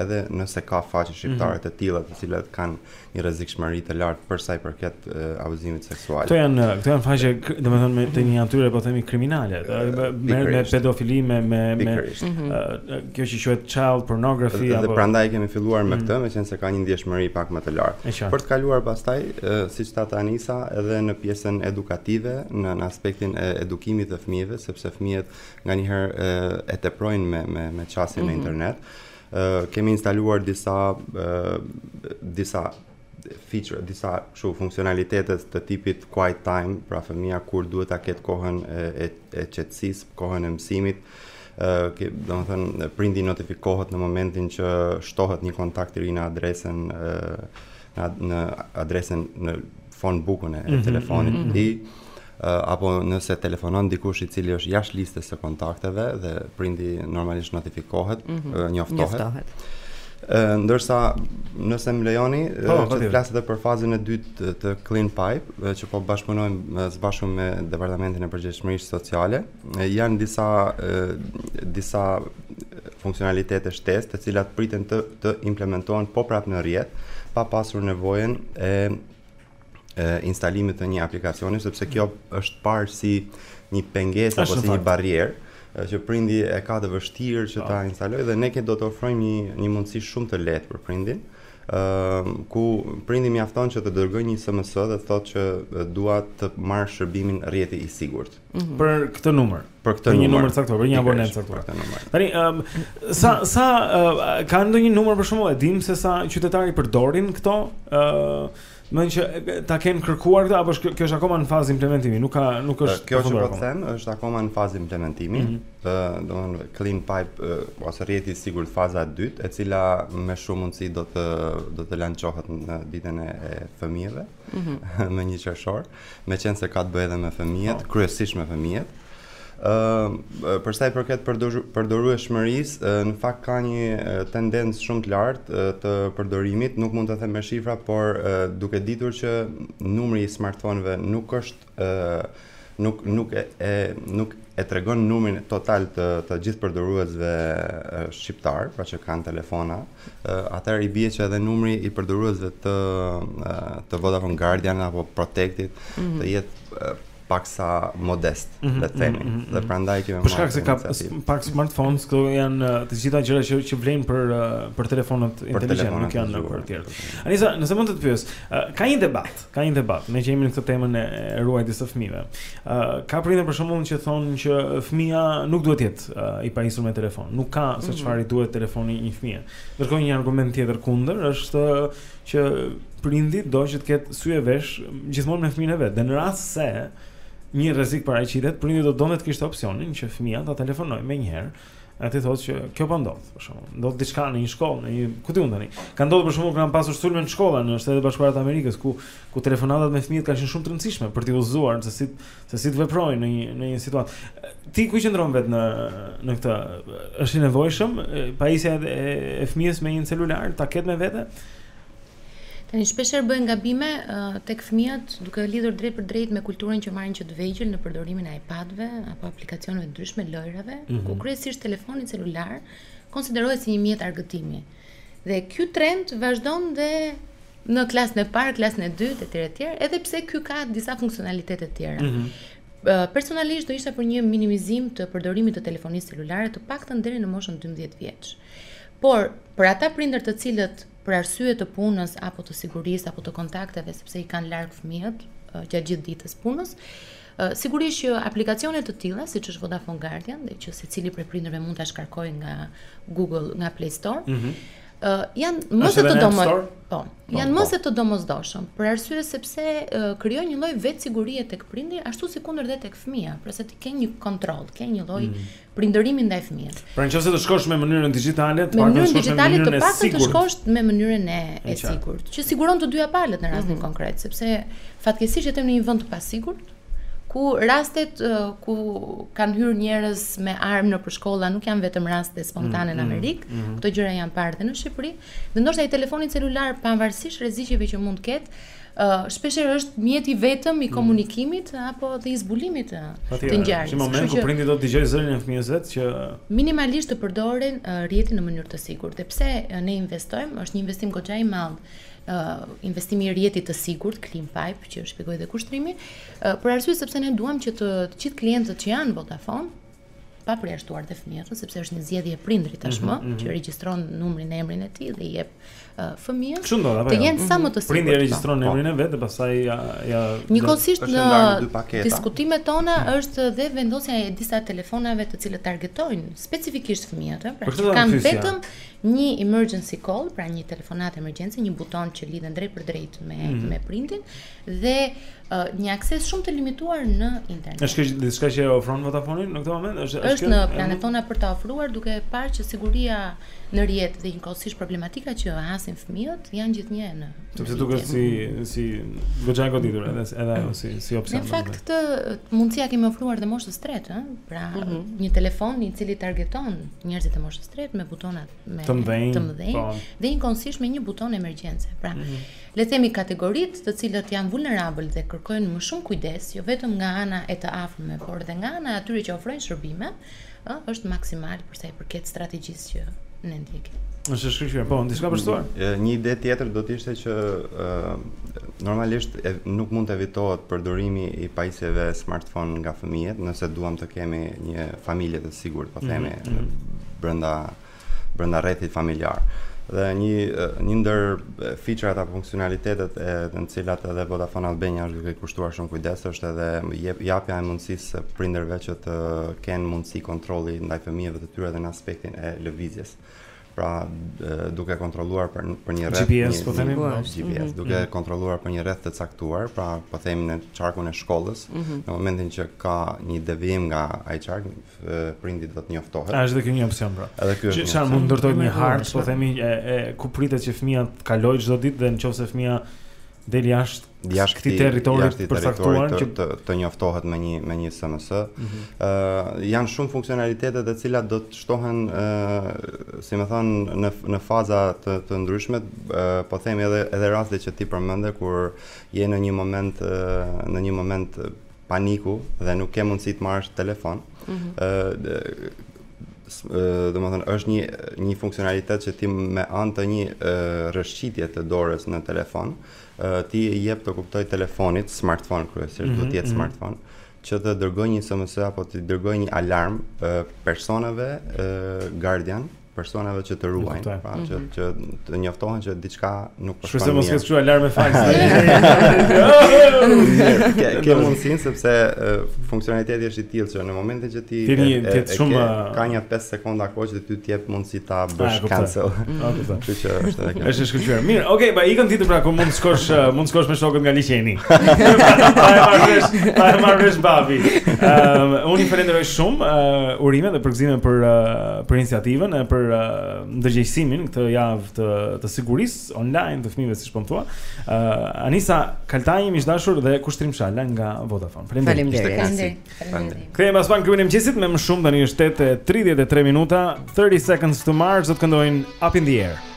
Speaker 9: edhe nëse ka faqe shqiptare
Speaker 1: mhm.
Speaker 9: të tilla të cilat kanë një rrezikshmëri të lartë për sa i përket abuzimit seksual.
Speaker 1: Këto janë këto janë faqe, domethënë me të një natyrë po themi kriminale, me
Speaker 9: me
Speaker 1: pedofili me me me mhm. kjo që quhet child pornography apo Dhe
Speaker 9: prandaj kemi filluar me
Speaker 1: mhm.
Speaker 9: këtë, meqenëse ka një ndjeshmëri pak më të lartë. Për të kaluar pastaj, siç tha Anisa, edhe në pjesën edukative, në aspektin e edukimit të fëmijëve, sepse fëmijët nganjëherë e, e teprojnë me me me qasjen
Speaker 10: mm -hmm.
Speaker 9: në mhm. internet. Ë kemi instaluar disa e, disa feature, disa kështu funksionalitete të tipit quiet time, pra fëmija kur duhet ta ketë kohën e e, e qetësisë, kohën e mësimit ë domethënë prindi notifikohet në momentin që shtohet një kontakt i ri në adresën në, në adresën në phonebook-un e
Speaker 1: mm
Speaker 9: -hmm,
Speaker 1: telefonit
Speaker 9: mm -hmm. i apo nëse telefonon dikush i cili është jashtë listës së kontakteve dhe prindi normalisht notifikohet,
Speaker 2: mm
Speaker 9: -hmm. njoftohet.
Speaker 2: njoftohet.
Speaker 9: Ë ndërsa nëse më lejoni,
Speaker 1: po, po,
Speaker 9: të flas edhe për fazën e dytë të Clean Pipe, që po bashkëpunojmë së bashku me Departamentin e Përgjegjshmërisë Sociale. Janë disa disa funksionalitete shtesë të cilat priten të të implementohen po prapë në rrjet pa pasur nevojën e instalimit të një aplikacioni sepse kjo është parë si një pengesë apo si një barrierë që prindi e ka të vështirë që ta po. instalojë dhe ne këtë do të ofrojmë një një mundësi shumë të lehtë për prindin ë ku prindi mjafton që të dërgojë një SMS dhe thotë që dua të marr shërbimin rrjeti i sigurt. Mhm.
Speaker 1: për këtë numër,
Speaker 9: për këtë
Speaker 1: një
Speaker 9: numër
Speaker 1: caktuar, për një
Speaker 9: abonent
Speaker 1: caktuar. Tani, ëm um, sa sa uh, ka ndonjë numër për shembull, e dim se sa qytetarë përdorin këto, ë uh, Mendoj që ta kenë kërkuar këtë apo kjo është akoma në fazë implementimi, nuk ka nuk është
Speaker 9: kjo që po them, është akoma në fazë implementimi.
Speaker 1: Ëh,
Speaker 9: mm -hmm. domthonë clean pipe uh, ose rrjeti i sigurt faza e dytë, e cila me shumë mundësi do të do të lançohet në ditën e, e fëmijëve.
Speaker 10: mm
Speaker 9: -hmm. më një qershor, meqenëse ka të bëjë edhe me fëmijët,
Speaker 1: oh.
Speaker 9: kryesisht me fëmijët. Ë, uh, për sa i përket përdorueshmërisë, uh, në fakt ka një tendencë shumë të lartë uh, të përdorimit, nuk mund të them me shifra, por uh, duke ditur që numri i smartphone-ve nuk është nuk nuk e nuk e tregon numrin total të të gjithë përdoruesve shqiptarë, pra që kanë telefona, atëherë i bie që edhe numri i përdoruesve të të Vodafone Guardian apo Protectit
Speaker 1: mm -hmm.
Speaker 9: të jetë paksa modest,
Speaker 1: mm -hmm.
Speaker 9: le të themi.
Speaker 1: Mm -hmm.
Speaker 9: Dhe prandaj kemi marrë.
Speaker 1: Për shkak se ka pak smartphones këto janë të gjitha gjëra që që vlejnë për për telefonat
Speaker 9: inteligjentë,
Speaker 1: nuk janë për të tjerë. Anisa, nëse mund të të pyes, ka një debat Ka një debat, meqë jemi në këtë temën e ruajtjes së fëmijëve. Ë uh, ka prindër për shembull që thonë që fëmija nuk duhet të jetë uh, i pajisur me telefon. Nuk ka se
Speaker 2: mhm.
Speaker 1: çfarë i duhet telefoni një fëmije. Ndërkohë një argument tjetër kundër është që prindi do që të ketë sy e vesh gjithmonë me fëmijën e vet. Dhe në rast se një rrezik paraqitet, prindi do donte të kishte opsionin që fëmija ta telefonojë menjëherë A t'i thotë që kjo po ndodh, për shembull, ndodh diçka në një shkollë, në një, ku di unë tani. Ka ndodhur për shembull kur ka pasur sulme në shkolla në Shtetet e Bashkuara të Amerikës ku ku telefonatat me fëmijët kanë qenë shumë të rëndësishme për t'i udhëzuar se si se si të veprojnë në një në një situatë. Ti ku qëndron vetë në në këtë? Është i nevojshëm pajisja e, e fëmijës me një celular ta ketë me vete?
Speaker 8: Tani shpeshherë bëhen gabime tek fëmijët duke u lidhur drejtpërdrejt me kulturën që marrin që të vegjël në përdorimin e iPad-ve apo aplikacioneve të ndryshme lojrave,
Speaker 10: mm -hmm.
Speaker 8: ku kryesisht telefoni celular konsiderohet si një mjet argëtimi. Dhe ky trend vazhdon dhe në klasën e parë, klasën e dytë etj etj, edhe pse ky ka disa funksionalitete të tjera.
Speaker 10: Mm
Speaker 8: -hmm. Personalisht do isha për një minimizim të përdorimit të telefonisë celulare të paktën deri në moshën 12 vjeç. Por për ata prindër të cilët për arsye të punës apo të sigurisë apo të kontakteve sepse i kanë larg fëmijët gjatë gjithë ditës punës. Sigurisht që aplikacione të tilla, siç është Vodafone Guardian, dhe që secili prej prindërve mund ta shkarkojë nga Google, nga Play Store.
Speaker 1: Mm
Speaker 8: -hmm. Uh, janë më se të domo po,
Speaker 1: po
Speaker 8: janë më po. se të domosdoshëm për arsye sepse uh, krijojnë një lloj vetësigurie tek prindi ashtu sikundër dhe tek fëmija pra se ti ke një kontroll ke një lloj
Speaker 1: mm.
Speaker 8: prindërimi ndaj fëmijës.
Speaker 1: Pra nëse të shkosh me mënyrën digjitale, të paktën
Speaker 8: të
Speaker 1: shkosh me mënyrën e
Speaker 8: sigurt. Të
Speaker 1: paktën të
Speaker 8: shkosh me mënyrën e
Speaker 1: e
Speaker 8: sigurt, që siguron të dyja palët në rastin
Speaker 1: mm -hmm.
Speaker 8: konkret, sepse fatkeqësisht jetojmë në një vend të pasigurt, ku rastet ku kanë hyrë njerëz me armë nëpër shkolla nuk janë vetëm raste spontane mm, në
Speaker 10: mm,
Speaker 8: Amerikë,
Speaker 10: mm, mm,
Speaker 8: këto gjëra janë parë edhe në Shqipëri, dhe ndoshta ai telefoni celular pavarësisht rreziqeve që mund të ketë, shpeshherë është mjeti i vetëm i mm. komunikimit mm. apo dhe i zbulimit të të ngjarjes.
Speaker 1: Në momentin
Speaker 8: kur
Speaker 1: prindi do të dëgjojë zërin e fëmijës së vet që
Speaker 8: minimalisht të përdorin rrjetin në mënyrë të sigurt. Dhe pse ne investojmë, është një investim goxha i madh uh, investimi i rrjetit të sigurt Clean Pipe që shpjegoi dhe Kushtrimi, uh, për arsye sepse ne duam që të, të gjithë klientët që janë Vodafone pa përjashtuar dhe fëmijët, sepse është një zgjedhje e prindërit tashmë,
Speaker 1: mm -hmm.
Speaker 8: që regjistron numrin në emrin e tij dhe ia jep uh, fëmijës.
Speaker 1: Kështu ndodh apo?
Speaker 8: Të
Speaker 1: jo?
Speaker 8: jenë mm -hmm. sa mhm. më të sigurt.
Speaker 1: Prindi
Speaker 8: po.
Speaker 1: regjistron po. emrin e vet dhe pastaj ia ia
Speaker 8: Njëkohësisht në diskutimet tona mm -hmm. është dhe vendosja e disa telefonave të cilët targetojnë specifikisht fëmijët, pra që kanë vetëm një emergency call, pra një telefonatë emergjence, një buton që lidhen drejtpërdrejt me
Speaker 1: mm -hmm.
Speaker 8: me prindin, dhe uh, një akses shumë të limituar në internet.
Speaker 1: Është kjo diçka që ofron Vodafone në këtë moment? Është
Speaker 8: është,
Speaker 1: është
Speaker 8: në planet tona për ta ofruar duke parë që siguria në rrjet dhe njëkohësisht problematikat që hasin fëmijët janë gjithnjë në.
Speaker 1: Sepse duket si si goxha e goditur edhe edhe ajo si si opsion.
Speaker 8: Në fakt këtë mundësi ia kemi ofruar dhe moshës së tretë, ëh, pra
Speaker 1: mm -hmm.
Speaker 8: një telefon i cili targeton njerëzit e moshës së tretë me butonat më
Speaker 1: të mëdhenj,
Speaker 8: të mëdhenj
Speaker 1: po.
Speaker 8: dhe njëkohësisht me një buton emergjence. Pra
Speaker 1: mm -hmm.
Speaker 8: le të themi kategoritë të cilat janë vulnerabël dhe kërkojnë më shumë kujdes, jo vetëm nga ana e të afërmve, por edhe nga ana e atyre që ofrojnë shërbime, ë, është maksimal për sa i përket strategjisë që ne ndjekim.
Speaker 1: Shkëlqyer, po, diçka për të
Speaker 9: shtuar? Një ide tjetër do të ishte që ë normalisht e, nuk mund të evitohet përdorimi i pajisjeve smartphone nga fëmijët, nëse duam të kemi një familje të sigurt, po themi,
Speaker 1: mm -hmm.
Speaker 9: brenda brenda rrethit familjar. Dhe një një ndër featuret apo funksionalitetet e të cilat edhe Vodafone Albania është duke kushtuar shumë kujdes është edhe jep, japja e mundësisë prindërve që të kenë mundësi kontrolli ndaj fëmijëve të tyre dhe në aspektin e lëvizjes pra duke kontrolluar për për një rreth
Speaker 1: GPS po themi po,
Speaker 9: GPS
Speaker 1: mhm.
Speaker 9: duke
Speaker 1: mhm.
Speaker 9: kontrolluar për një rreth të caktuar pra po themi në qarkun e shkollës
Speaker 1: mhm.
Speaker 9: në momentin që ka një devijim nga ai qark prindi do të njoftohet.
Speaker 1: A është dhe kjo një opsion pra?
Speaker 9: Edhe ky është.
Speaker 1: Çfarë mund të ndërtojë një hartë, po themi e, e ku pritet që fëmija të kalojë çdo ditë dhe nëse fëmija del jashtë
Speaker 9: jashtë
Speaker 1: këtij
Speaker 9: territori të
Speaker 1: përcaktuar që
Speaker 9: të, të njoftohet me një me një SMS. Ëh
Speaker 1: mm -hmm.
Speaker 9: uh, janë shumë funksionalitete të cilat do të shtohen ëh uh, domethënë në në faza të të ndryshme, uh, po themi edhe edhe rastet që ti përmende kur je në një moment uh, në një moment uh, paniku dhe nuk ke mundësi të marrësh telefon. Ëh, mm -hmm domethënë është një një funksionalitet që ti me anë të një rrëshqitje të dorës në telefon, ti i jep të kuptojë telefonit, smartphone kryesisht,
Speaker 1: mm -hmm,
Speaker 9: duhet të jetë
Speaker 1: mhm.
Speaker 9: smartphone, mm -hmm. që të dërgojë një SMS apo të dërgojë një alarm personave guardian personave që të ruajnë, pra mm -hmm. që
Speaker 5: mhm.
Speaker 9: që të njoftohen që diçka nuk po shkon mirë.
Speaker 5: Shpresoj mos
Speaker 9: kesh
Speaker 5: çuar alarm me false.
Speaker 9: Ke ke mundësinë sepse funksionaliteti është i tillë që në momentin që ti e, e, e,
Speaker 5: shumë
Speaker 9: ka një 5 sekonda kohë që ti të jep mundësi ta
Speaker 5: ah,
Speaker 9: bësh cancel. Kështu që është edhe kjo.
Speaker 5: Është e shkëlqyer. Mirë, okay, po i këndit pra ku mund të shkosh mund të shkosh me shokët nga liqeni. Pa e marrë vesh, pa e marrë vesh babi. Ehm, unë i falenderoj shumë urime dhe përgëzime për për iniciativën e për uh, ndërgjegjësimin këtë javë të të sigurisë online të fëmijëve siç po thua. Uh, Anisa Kaltaj mi dashur dhe Kushtrim Shala nga Vodafone. Faleminderit.
Speaker 8: Faleminderit.
Speaker 9: Faleminderit.
Speaker 5: Kthehemi pas pak Klubi i Mëngjesit me më shumë tani është 8:33 minuta 30 seconds to Mars do të këndojnë Up in the Air.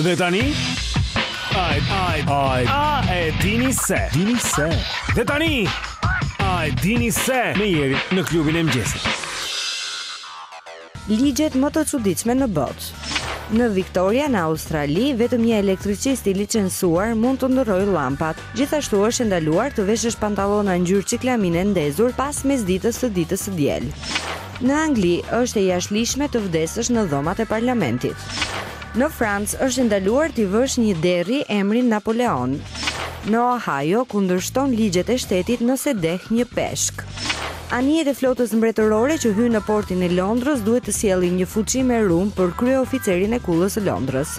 Speaker 10: Dhe tani Ai ai ai a e dini se dini se Dhe tani Ai dini se me Jerin në klubin e mëngjesit.
Speaker 2: Ligjet më të çuditshme në botë. Në Victoria, në Australi, vetëm një elektricist i licencuar mund të ndërrojë llampat. Gjithashtu është e ndaluar të veshësh pantallona ngjyrë ciklamin e ndezur pas mesditës së ditës së diel. Në Angli është e jashtëligjshme të vdesësh në dhomat e parlamentit. Në Francë është e ndaluar t'i vësh një derri emrin Napoleon. Në Ohio kundërshton ligjet e shtetit nëse deh një peshk. Anijet e flotës mbretërore që hyjnë në portin e Londrës duhet të sjellin një fuçi me rum për kryeoficerin e Kullës së Londrës.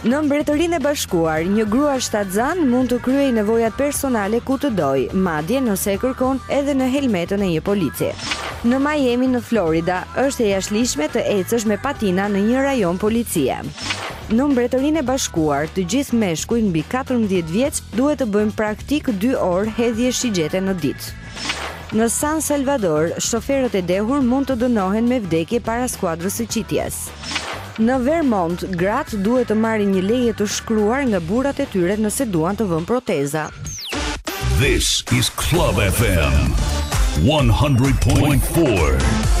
Speaker 2: Në Mbretërinë e Bashkuar, një grua shtatzanë mund të kryejë nevojat personale ku të dojë, madje nëse e kërkon edhe në helmetën e një polici. Në Miami në Florida, është e jashtëligjshme të ecësh me patina në një rajon policie. Në Mbretërinë e Bashkuar, të gjithë meshkujt mbi katërmbëdhjetë vjeç duhet të bëjnë praktikë dy orë hedhje shigjete në ditë. Në San Salvador, shoferët e dehur mund të dënohen me vdekje para skuadrës së qitjes. Në Vermont, gratë duhet të marrin një leje të shkruar nga burrat e tyre nëse duan të vënë proteza.
Speaker 6: This is Club FM 100.4.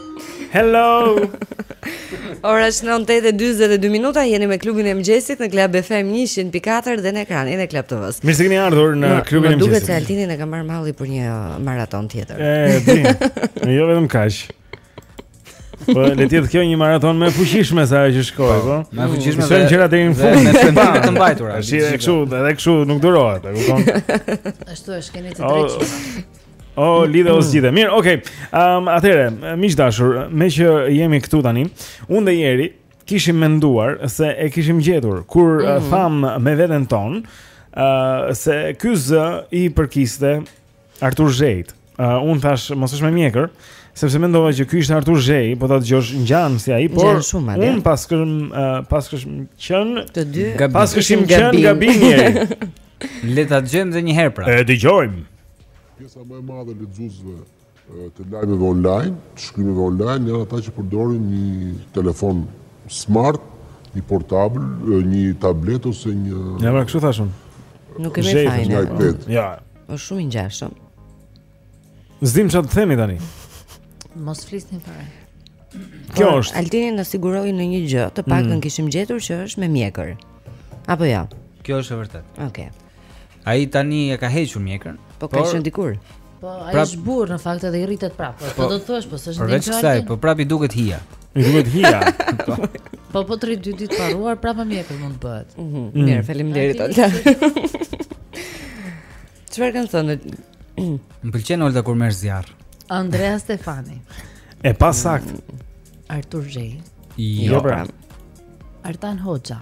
Speaker 1: Hello.
Speaker 2: Ora është 9:42 minuta, jeni me klubin e mëngjesit në Club FM 104 dhe në ekranin e Club TV-s.
Speaker 1: Mirë se keni ardhur në klubin e
Speaker 2: mëngjesit. Duket se Altinin e ka marrë malli për një maratonë tjetër.
Speaker 1: E di. jo vetëm kaq. Po le të jetë kjo një maratonë më e fuqishme se ajo që shkoi, po. po.
Speaker 3: Më e fuqishme se
Speaker 1: gjëra deri në fund.
Speaker 3: Me sendime të mbajtura.
Speaker 1: Është kështu, edhe kështu nuk durohet, e kupton?
Speaker 4: Ashtu është, keni të drejtë.
Speaker 1: O, oh, lidh o zgjidh. Mirë, okay. Ehm, um, atëherë, miq dashur, meqë jemi këtu tani, unë dhe Jeri kishim menduar se e kishim gjetur kur mm
Speaker 2: -hmm.
Speaker 1: thamë me veten tonë, ë uh, se ky zë i përkiste Artur Zhejit. Uh, unë thashë mos është me mjekër, sepse mendova që ky ishte Artur Zheji, po ta dëgjosh ngjan si ai, por unë paskë uh, paskemi qenë
Speaker 2: të dy paskemi
Speaker 1: qenë
Speaker 2: gabim.
Speaker 3: Le ta dëgjojmë edhe një herë pra.
Speaker 1: E dëgjojmë.
Speaker 7: Pjesa më e madhe e lexuesve të lajmeve online, të shkrimeve online, janë ata që përdorin një telefon smart, një portabël, një tablet ose një...
Speaker 1: Ja, pra, kështu thashë.
Speaker 2: Nuk e
Speaker 1: kemi
Speaker 2: fajin.
Speaker 7: Një iPad.
Speaker 1: Ja.
Speaker 2: Është shumë i ngjashëm.
Speaker 1: S'dimë ç'të themi tani.
Speaker 4: Mos flisni fare.
Speaker 1: Kjo është.
Speaker 2: Altini na siguroi ne një gjë, të paktën
Speaker 1: mm.
Speaker 2: kishim gjetur që është me mjekër. Apo jo?
Speaker 3: Kjo është e vërtetë.
Speaker 2: Okej. Okay.
Speaker 3: Ai tani e ka hequr mjekrën.
Speaker 2: Po ka qenë dikur.
Speaker 4: Po ai
Speaker 3: prap...
Speaker 4: është burr në fakt edhe i rritet prap. Po, po do të thuash po s'është
Speaker 3: ndonjë
Speaker 4: gjë.
Speaker 3: Përveç po prap i duket hija.
Speaker 1: I duket hija.
Speaker 4: Po. po po rri dy ditë pa rruar prapë mjekër mund të bëhet.
Speaker 2: Mm -hmm.
Speaker 1: mm.
Speaker 2: Mirë, faleminderit Olta. Çfarë kanë thënë?
Speaker 3: Më pëlqen Olta kur merr zjarr.
Speaker 4: Andrea Stefani.
Speaker 1: E pasaktë. Mm.
Speaker 4: Artur Zheji.
Speaker 3: Jo, jo
Speaker 1: pra.
Speaker 4: Artan Hoxha.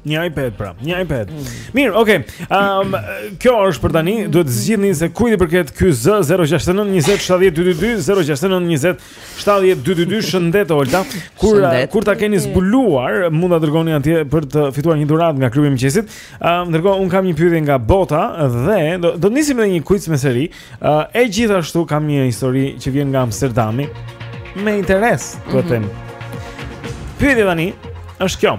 Speaker 3: Një
Speaker 7: iPad
Speaker 1: pra, një iPad. Mm. Mirë, okay. Ehm, um, kjo është për tani, duhet të zgjidhni se kujt i përket ky zë 069 20 70 222 069 20 70 222 shëndet Olta. Kur
Speaker 2: shëndet.
Speaker 1: kur ta keni zbuluar, mund ta dërgoni atje për të fituar një dhuratë nga klubi i mëngjesit. Ehm, um, ndërkohë unë kam një pyetje nga bota dhe do, do nisim me një quiz me seri. Uh, e gjithashtu kam një histori që vjen nga Amsterdami me interes, duhet të mm -hmm. them. Pyetja tani është kjo.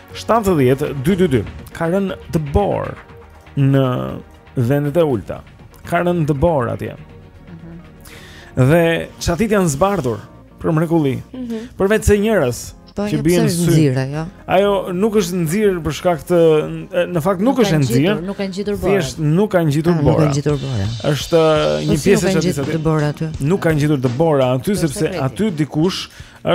Speaker 2: 70 222
Speaker 1: ka rënë dëborë në vendet e ulta. Ka rënë dëborë atje. Mm -hmm. Dhe çatitë janë zbardhur për mrekulli.
Speaker 2: Mm -hmm.
Speaker 1: Përveç se njërës
Speaker 2: po,
Speaker 1: që
Speaker 2: bie
Speaker 1: në sy,
Speaker 2: jo. Ajo
Speaker 1: nuk është nxirë për shkak të në fakt nuk,
Speaker 4: nuk
Speaker 1: është
Speaker 4: nxirë. Nuk ka ngjitur bora.
Speaker 1: Thjesht nuk ka ngjitur bora.
Speaker 2: Ah, nuk ka ngjitur bora.
Speaker 1: Është
Speaker 2: po një
Speaker 1: pjesë e
Speaker 2: çatisë dëbora aty.
Speaker 1: Nuk ka ngjitur dëbora aty
Speaker 2: po,
Speaker 1: sepse aty dikush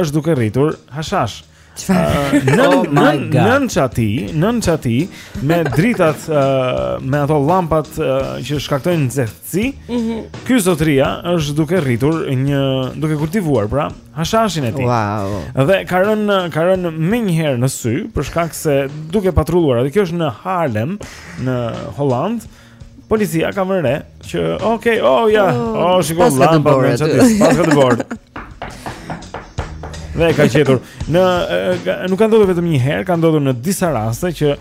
Speaker 1: është duke rritur hashash.
Speaker 2: Çfarë?
Speaker 3: Oh my god.
Speaker 1: Nën çati, nën çati me dritat uh, me ato llampat uh, që shkaktojnë nxehtësi.
Speaker 2: Mm -hmm.
Speaker 1: Ky zotria është duke rritur një duke kultivuar pra hashashin e tij.
Speaker 2: Wow.
Speaker 1: Dhe ka rënë ka rënë menjëherë në sy për shkak se duke patrulluar, edhe kjo është në Harlem në Hollandë. Policia ka vënë re që ok, oh ja,
Speaker 2: oh,
Speaker 1: oh shikoj llamba
Speaker 2: në
Speaker 1: çati, pse s'ka dëborë. Dhe ka gjetur. Në nuk ka ndodhur vetëm një herë, ka ndodhur në disa raste që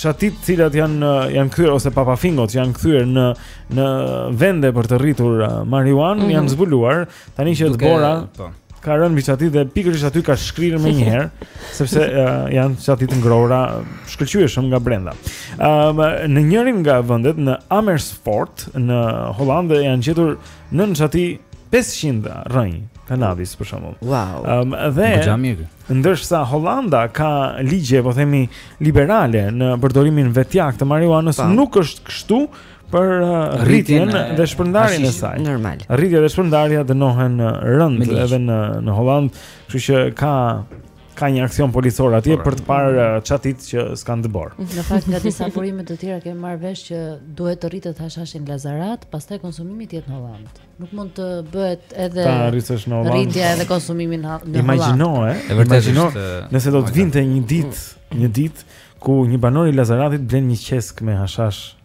Speaker 1: çatit të cilat janë janë kthyer ose papafingot që janë kthyer në në vende për të rritur marijuan,
Speaker 2: mm -hmm.
Speaker 1: janë zbuluar Tani që dëbora
Speaker 3: po.
Speaker 1: ka rënë mbi çati dhe pikërisht aty ka shkrirë menjëherë, sepse uh, janë çati të ngrohura, shkëlqyeshëm nga brenda. Ëm uh, në njërin nga vendet në Amersfoort në Holandë janë gjetur nën çati 500 rrënjë kanabis për shembull.
Speaker 2: Wow.
Speaker 1: Ëm
Speaker 3: um, dhe
Speaker 1: ndërsa Holanda ka ligje, po themi, liberale në përdorimin vetjak të marijuanës,
Speaker 2: po.
Speaker 1: nuk është kështu për uh,
Speaker 3: rritjen
Speaker 1: dhe shpërndarjen e saj.
Speaker 2: Normal.
Speaker 1: Rritja dhe shpërndarja dënohen uh,
Speaker 3: rëndë
Speaker 1: edhe në në Holandë, kështu që ka
Speaker 5: ka një aksion policor atje për të parë uh, çatit që s'kanë dëborë. Mhm.
Speaker 4: Në fakt nga disa burime të tjera kemi marrë vesh që duhet të rritet hashashi në Lazarat, pastaj konsumimi të jetë në Holandë. Nuk mund të bëhet edhe
Speaker 5: ta rrisësh në Holandë.
Speaker 4: Rritja edhe konsumimi në Holandë.
Speaker 5: Imagjino, e vërtetë
Speaker 3: është.
Speaker 5: Nëse do të vinte një ditë, një ditë ku një banor i Lazaratit blen një qeskë me hashash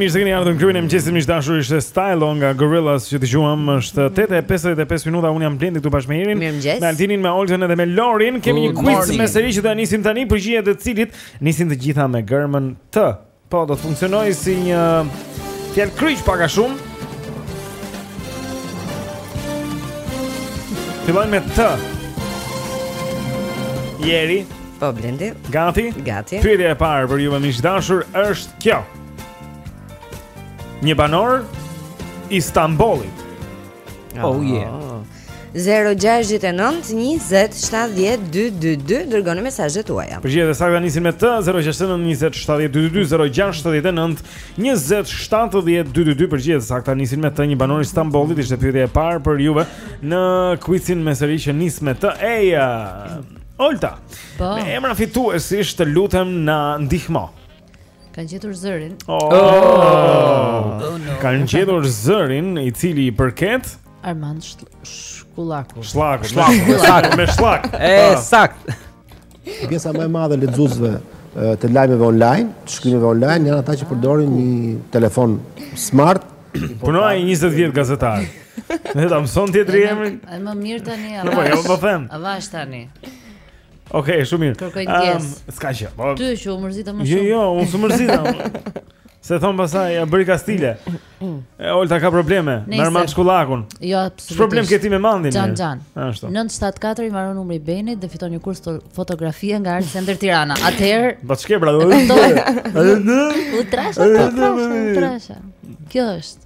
Speaker 1: mirë se keni ardhur në klubin e mëngjesit miq të dashur ishte Stylo nga Gorillaz që dëgjuam është 8:55 minuta unë jam Blendi këtu bashkë me Irin me Altinin me Oltën edhe me Lorin kemi një quiz me seri që do ta nisim tani përgjigjet e të cilit Nisin të gjitha me gërmën T. Po do të funksionojë si një fjalëkryq pak a shumë. Fillojmë me T. Iri.
Speaker 2: Po Blendi.
Speaker 1: Gati.
Speaker 2: Gati.
Speaker 1: Pyetja e parë për juve miq të dashur është kjo. Një banor i Stambollit.
Speaker 3: Oh, oh yeah.
Speaker 2: Zero gjashtë e nëntë njëzet shtatë dhjetë dy dy dy dërgoni mesazhet tuaja.
Speaker 1: Përgjigjet e sakta nisin me T zero gjashtë e nëntë njëzet shtatë dhjetë dy dy dy zero gjashtë e nëntë njëzet shtatë dhjetë dy dy dy përgjigjet e sakta nisin me T një banor i Stambollit ishte pyetja e parë për juve në quizin me seri që nis me T eja Olta.
Speaker 4: Po.
Speaker 1: Me emra fituesish të lutem na ndihmo.
Speaker 4: Ka gjetur zërin.
Speaker 1: Oh,
Speaker 4: oh, oh no.
Speaker 1: Ka gjetur zërin i cili i përket
Speaker 4: Armand Shkullaku. Shkullaku,
Speaker 1: shkullaku, me shkullak.
Speaker 3: E saktë.
Speaker 11: Pjesa më e madhe lexuesve të lajmeve online, të shkrimeve online janë ata që përdorin një telefon smart.
Speaker 1: Punoi 20 vjet gazetar. Ne ta mëson ti drejtimin.
Speaker 4: Ai më mirë tani.
Speaker 1: Po, jo, po them.
Speaker 4: Avash tani.
Speaker 1: Okej, okay, shumë mirë.
Speaker 4: Kërkoj
Speaker 1: ndjesë.
Speaker 4: Um,
Speaker 1: S'ka gjë. Po.
Speaker 4: Ty që u mërzita më
Speaker 1: jo,
Speaker 4: shumë.
Speaker 1: Jo, jo, unë s'u mërzita. Se thonë pastaj ia bëri kastile. Se Olta ka probleme me Armand Shkullakun.
Speaker 4: Jo, absolutisht.
Speaker 1: Ç'problem ke ti me Mandin?
Speaker 4: Xhan Xhan.
Speaker 1: Ashtu.
Speaker 4: 974 i mbaron numri i Benit dhe fiton një kurs fotografie nga Art Center Tirana. Atëherë,
Speaker 1: po ç'ke pra?
Speaker 4: U trashë, u trashë. Kjo është.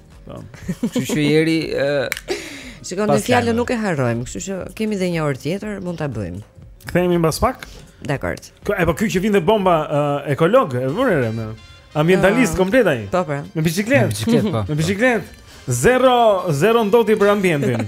Speaker 4: Po.
Speaker 3: Kështu që ieri ë
Speaker 1: Shiko
Speaker 2: në
Speaker 1: fjalën
Speaker 2: nuk e harrojmë, kështu që kemi dhe një orë tjetër, mund ta bëjmë.
Speaker 1: Kthehemi mbas pak. Dakord. E po ky që vinte bomba uh, ekolog, e vure re me ambientalist komplet ai.
Speaker 2: Po po.
Speaker 1: Me biçikletë,
Speaker 3: me biçikletë po.
Speaker 1: Me biçikletë. Zero zero ndotje për ambientin.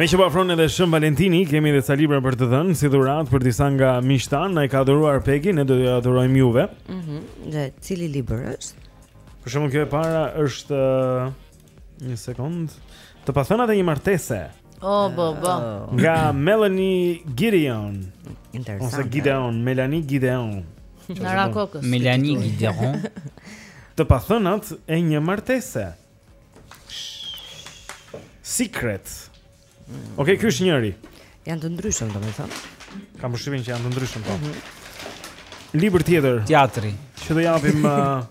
Speaker 1: Meqë po afron edhe Shën Valentini, kemi edhe ca libra për të dhënë si dhuratë për disa nga miqtë tanë, na i ka dhuruar Pegi, ne do t'jua dhurojmë juve.
Speaker 2: Mhm. Mm dhe cili libër është?
Speaker 1: Për shembull, kjo e para është uh, një sekond. Të pathënat e një martese.
Speaker 4: Oh, bo, bo. Oh.
Speaker 1: Nga Melanie Gideon.
Speaker 2: Interesant.
Speaker 1: Ose Gideon, Melanie Gideon.
Speaker 4: Na ra kokës.
Speaker 3: Melanie Gideon.
Speaker 1: Të pathënat e një martese. Secret. Okej, okay, ky është njëri.
Speaker 2: Janë të ndryshëm, domethënë.
Speaker 1: Kam përshtypjen që janë të ndryshëm po. Mm -hmm. Libër tjetër.
Speaker 3: Teatri.
Speaker 1: Që do japim uh,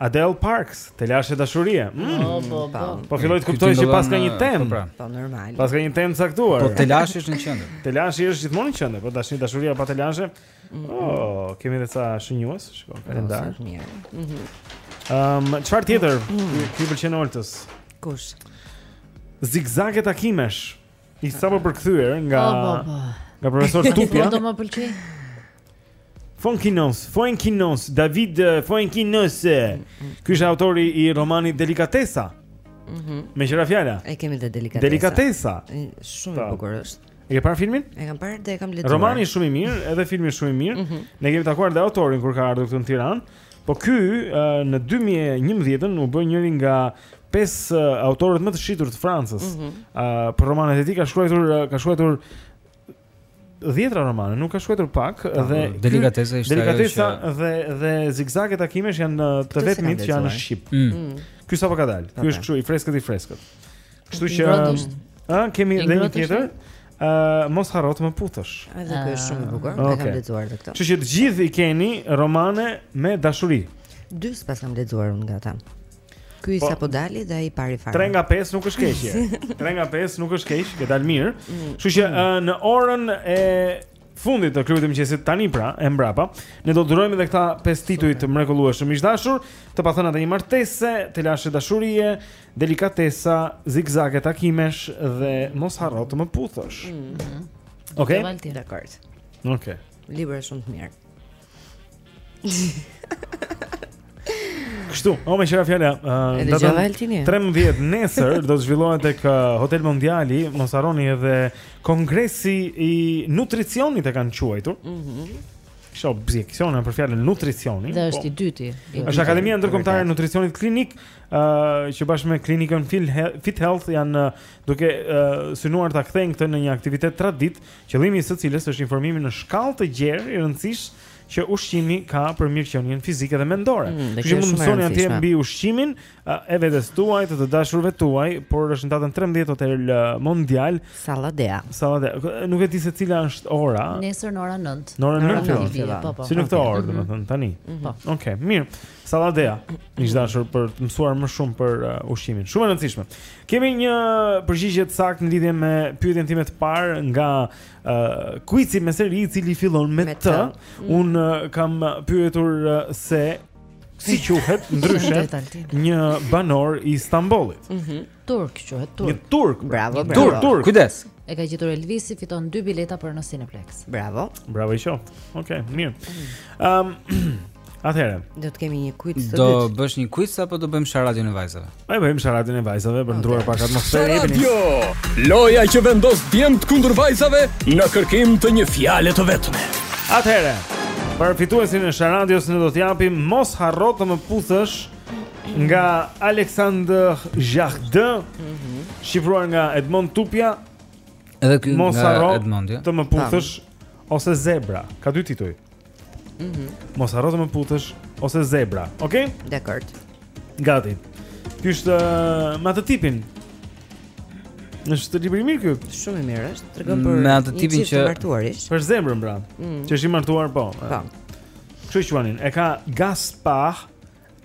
Speaker 1: Adele Parks, Telashe dashurie. Mm.
Speaker 4: Po, po, po.
Speaker 1: Po filloj të kuptoj se paska një temë.
Speaker 3: Po, pra.
Speaker 2: po normal.
Speaker 1: Paska një temë caktuar.
Speaker 3: Po telashi është në qendër.
Speaker 1: Telashi është gjithmonë në qendër, po dashni dashuria pa telashe. Mm. Oh, kemi edhe ca shënjues, shikoj, kalendar.
Speaker 2: Është mirë. Mhm.
Speaker 1: Ehm, um, çfarë tjetër? Ky mm. i pëlqen Oltës?
Speaker 2: Kush?
Speaker 1: Zigzage takimesh. I sapo përkthyer nga
Speaker 4: po, po, po.
Speaker 1: nga profesor Tupja.
Speaker 4: Do më pëlqejë.
Speaker 1: Foenkinos, Foenkinos, David eh, Foenkinos. Eh. Ky është autori i romanit Delikatesa.
Speaker 2: Mhm.
Speaker 1: Mm meqë ra fjala.
Speaker 2: E kemi dhe Delikatesa.
Speaker 1: Delikatesa.
Speaker 2: Shumë i bukur është.
Speaker 1: E ke parë filmin?
Speaker 2: E kam parë dhe e kam lexuar.
Speaker 1: Romani shumë i mirë, edhe filmi shumë i mirë.
Speaker 2: Mm -hmm.
Speaker 1: Ne kemi takuar dhe autorin kur ka ardhur këtu në Tiranë. Po ky eh, në 2011-ën u bë njëri nga pesë autorët më të shitur të Francës.
Speaker 2: Mm -hmm.
Speaker 1: uh, për romanet e tij ka shkruar ka shkruar Dhjetra romane, nuk ka shkruar pak dhe
Speaker 3: delikatesa ishte
Speaker 1: delikatesa dhe dhe zigzage takimesh janë të vetmit që janë në shqip.
Speaker 3: Mm.
Speaker 2: Mm.
Speaker 1: Ky sapo ka dalë. Ky është kështu i freskët i freskët. Kështu që ë kemi edhe një tjetër. Ë mos harro të më puthësh.
Speaker 2: Edhe ky është shumë i bukur. E kam lexuar edhe këtë.
Speaker 1: Kështu që të gjithë i keni romane me dashuri.
Speaker 2: Dy s'paskam lexuar unë nga ta. Ky
Speaker 1: po,
Speaker 2: sapo dali dhe ai i pari fare.
Speaker 1: 3 nga 5 nuk është keq. 3 nga 5 nuk është keq, ke dalë mirë.
Speaker 2: Mm.
Speaker 1: Kështu që mm. në orën e fundit të klubit të mëngjesit tani pra e mbrapa, ne do të dhurojmë edhe këta pesë tituj të mrekullueshëm miq të dashur, të pathëna të një martese, telashe dashurie, delikatesa, zigzage takimesh dhe mos harro të më puthësh.
Speaker 2: Mm.
Speaker 1: Okej.
Speaker 2: Okay?
Speaker 1: Okej. Okay.
Speaker 2: Libra shumë të mirë.
Speaker 1: Kështu, meqë ra fjala uh,
Speaker 2: Datën
Speaker 1: 13 nesër do të zhvillohet tek uh, Hotel Mondiali Mos harroni edhe kongresi i nutricionit e kanë quajtur
Speaker 2: mm
Speaker 1: -hmm. Kishte objeksione për fjalën nutricion
Speaker 4: Dhe është po. i dyti
Speaker 1: është Akademia Ndërkomtare e Nutricionit Klinik uh, Që bashkë me klinikën Fit Health Janë uh, duke uh, synuar ta kthejnë këtë në një aktivitet tradit qëllimi i së cilës është informimi në shkallë të gjerë i rëndësisë që ushqimi ka për mirëqenien fizike dhe mendore.
Speaker 2: Mm,
Speaker 1: Kështu që mund
Speaker 2: të
Speaker 1: mësoni atje mbi ushqimin e vetes tuaj, të të dashurve tuaj, por është në datën 13 Hotel Mondial.
Speaker 2: Salla
Speaker 1: Dea. Salla Dea. Nuk e di se cila është ora.
Speaker 4: Nesër në orën 9.
Speaker 1: Në orën 9 fillon.
Speaker 4: Po, po.
Speaker 1: Si në këtë orë,
Speaker 4: mhm.
Speaker 1: domethënë tani. Mhm.
Speaker 4: Po.
Speaker 1: Okej, mirë. Salla Dea, miq të dashur për të mësuar më shumë për uh, ushqimin. Shumë e rëndësishme. Kemi një përgjigje të saktë në lidhje me pyetjen time të parë nga uh, kuici me seri i cili fillon me,
Speaker 2: me
Speaker 1: T.
Speaker 2: Mm.
Speaker 1: Unë uh, kam pyetur uh, se si quhet ndryshe një banor i Stambollit.
Speaker 2: Mm -hmm.
Speaker 4: Turk quhet Turk.
Speaker 1: Një
Speaker 4: Turk.
Speaker 1: Pra.
Speaker 2: Bravo, bravo.
Speaker 1: Turk, Turk.
Speaker 3: Kujdes.
Speaker 4: E ka gjetur Elvisi, fiton dy bileta për në Cineplex.
Speaker 2: Bravo.
Speaker 1: Bravo i qoftë. Okej, okay, mirë. Ehm um, Atëherë,
Speaker 2: do të kemi një quiz sot.
Speaker 3: Do bësh një quiz apo do bëjmë sharadën e vajzave?
Speaker 1: Po bëjmë sharadën e vajzave për të ndërruar pak atmosferën.
Speaker 12: Jo, loja që vendos djemtë kundër vajzave në kërkim të një fjale të vetme.
Speaker 1: Atëherë, për fituesin e sharadës ne do të japim mos harro të më puthësh nga Alexandre Jardin, mm -hmm. shqipëruar nga Edmond Tupja,
Speaker 3: edhe ky nga Edmond, ja.
Speaker 1: të më puthësh ose zebra, ka dy tituj.
Speaker 2: Mm -hmm.
Speaker 1: Mos harro të më puthësh ose zebra, ok?
Speaker 2: Dakord.
Speaker 1: Gati. Ky është uh, me atë tipin, Është libër i mirë ky?
Speaker 2: Shumë i mirë është, tregon për
Speaker 3: atë tipin që...
Speaker 2: martuar ishte.
Speaker 1: Për zebrën, pra,
Speaker 2: mm.
Speaker 1: që është i martuar, po.
Speaker 2: Po.
Speaker 1: Kështu që e ka Gaspar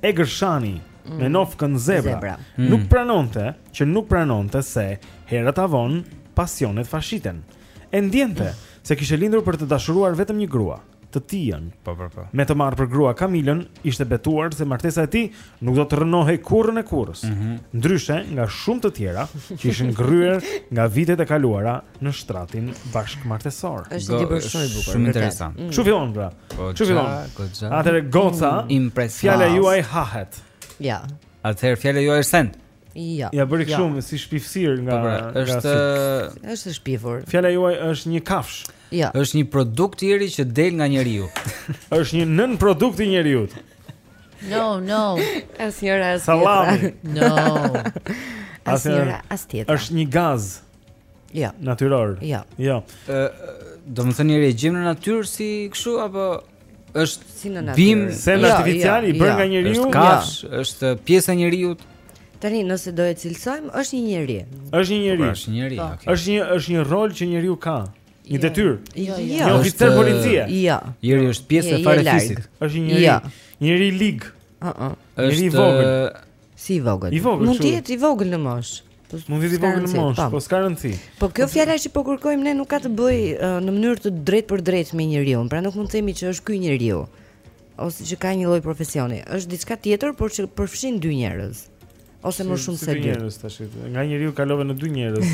Speaker 1: Egërshani mm. me nofkën zebra,
Speaker 2: zebra.
Speaker 3: Mm.
Speaker 1: nuk pranonte që nuk pranonte se herët a vonë pasionet fashiten. E ndjente mm. se kishte lindur për të dashuruar vetëm një grua, të tijën.
Speaker 3: Po po po.
Speaker 1: Me të marrë për grua Kamilën, ishte betuar se martesa e tij nuk do të rrënohej kurrën e kurrës.
Speaker 3: Mm -hmm.
Speaker 1: Ndryshe nga shumë të tjera që ishin gërryer nga vitet e kaluara, në shtratin bashkëmartesor.
Speaker 2: Është një libër shumë i bukur.
Speaker 3: Shumë interesant.
Speaker 2: Mm.
Speaker 1: Kështu fillon pra.
Speaker 3: Po,
Speaker 1: Kështu fillon. Atëherë goca, mm.
Speaker 3: impresionant.
Speaker 1: Fjala juaj hahet.
Speaker 2: Jo.
Speaker 3: Atëherë fjala juaj është send.
Speaker 2: Jo.
Speaker 1: Ja bëri kështu me si shpifësirë nga
Speaker 3: po, pra, është
Speaker 2: e shpifur.
Speaker 1: Fjala juaj është një kafshë.
Speaker 2: Jo.
Speaker 3: Është një produkt i ri që del nga njeriu.
Speaker 1: Është një nënprodukt i njeriu.
Speaker 4: No, no.
Speaker 2: As njëra as
Speaker 1: tjetra. Salami.
Speaker 4: No.
Speaker 2: As njëra as tjetra.
Speaker 1: Është një gaz.
Speaker 2: Jo.
Speaker 1: Natyror.
Speaker 2: Jo.
Speaker 1: Jo.
Speaker 3: Ë, domethënë një regjim në natyrë si kështu apo është
Speaker 2: si në natyrë?
Speaker 3: Bimë
Speaker 1: se në
Speaker 2: jo,
Speaker 1: artificial
Speaker 2: jo,
Speaker 1: i bën
Speaker 2: jo.
Speaker 1: nga njeriu.
Speaker 3: Është kafshë, është pjesë e njeriu.
Speaker 2: Tani nëse do e cilësojmë, është një njeri.
Speaker 1: Është një njeri.
Speaker 3: Po, është një njeri.
Speaker 2: Po.
Speaker 1: Është një është një rol që njeriu ka. Një jo. detyrë.
Speaker 2: Jo, jo.
Speaker 1: Një oficer policie.
Speaker 2: Jo.
Speaker 3: Njeri është pjesë e fare fizik.
Speaker 1: Është një njeri. Njeri i lig.
Speaker 2: Ëh.
Speaker 1: Është i vogël.
Speaker 2: Si i vogël. Mund të jetë i vogël në moshë. Po
Speaker 1: mund të jetë i vogël në moshë,
Speaker 2: po
Speaker 1: s'ka rëndësi.
Speaker 2: Po kjo po fjala që po kërkojmë ne nuk ka të bëjë uh, në mënyrë të drejtpërdrejtë me njeriun, pra nuk mund të themi që është ky njeriu ose që ka një lloj profesioni. Është diçka tjetër, por që përfshin dy njerëz ose më shumë se
Speaker 1: dy. Njerëz tash. Nga njeriu kalove në dy njerëz.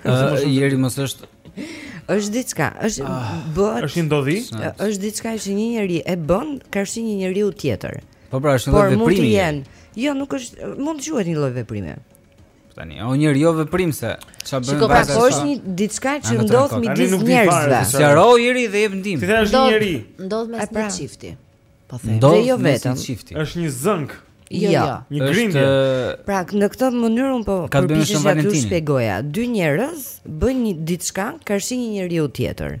Speaker 3: Ëh, ieri mos është
Speaker 2: është diçka, është ah, bëhet
Speaker 1: Është ndodhi?
Speaker 2: Është diçka që një njeri e bën karshi një njeriu tjetër.
Speaker 3: Po pra, është një lloj veprimi.
Speaker 2: Por mund të jenë. Jo, nuk është, mund të quhet një lloj veprimi.
Speaker 3: tani. O njeri jo veprim se ça bën
Speaker 2: vajza.
Speaker 3: Shikoj
Speaker 2: është një diçka që ndodh midis njerëzve.
Speaker 3: Sqaro iri dhe jep ndihmë.
Speaker 1: Ti the një njeri.
Speaker 4: Ndodh mes
Speaker 2: pra.
Speaker 4: një çifti.
Speaker 2: Po them.
Speaker 3: Ndodh
Speaker 2: jo vetëm.
Speaker 1: Është një zënkë.
Speaker 4: Jo,
Speaker 2: jo.
Speaker 1: Një grindje.
Speaker 2: Pra, në këtë mënyrë unë po
Speaker 3: përpiqesha të
Speaker 2: shpjegoja. Dy njerëz bëjnë një diçka karshi një njeriu tjetër.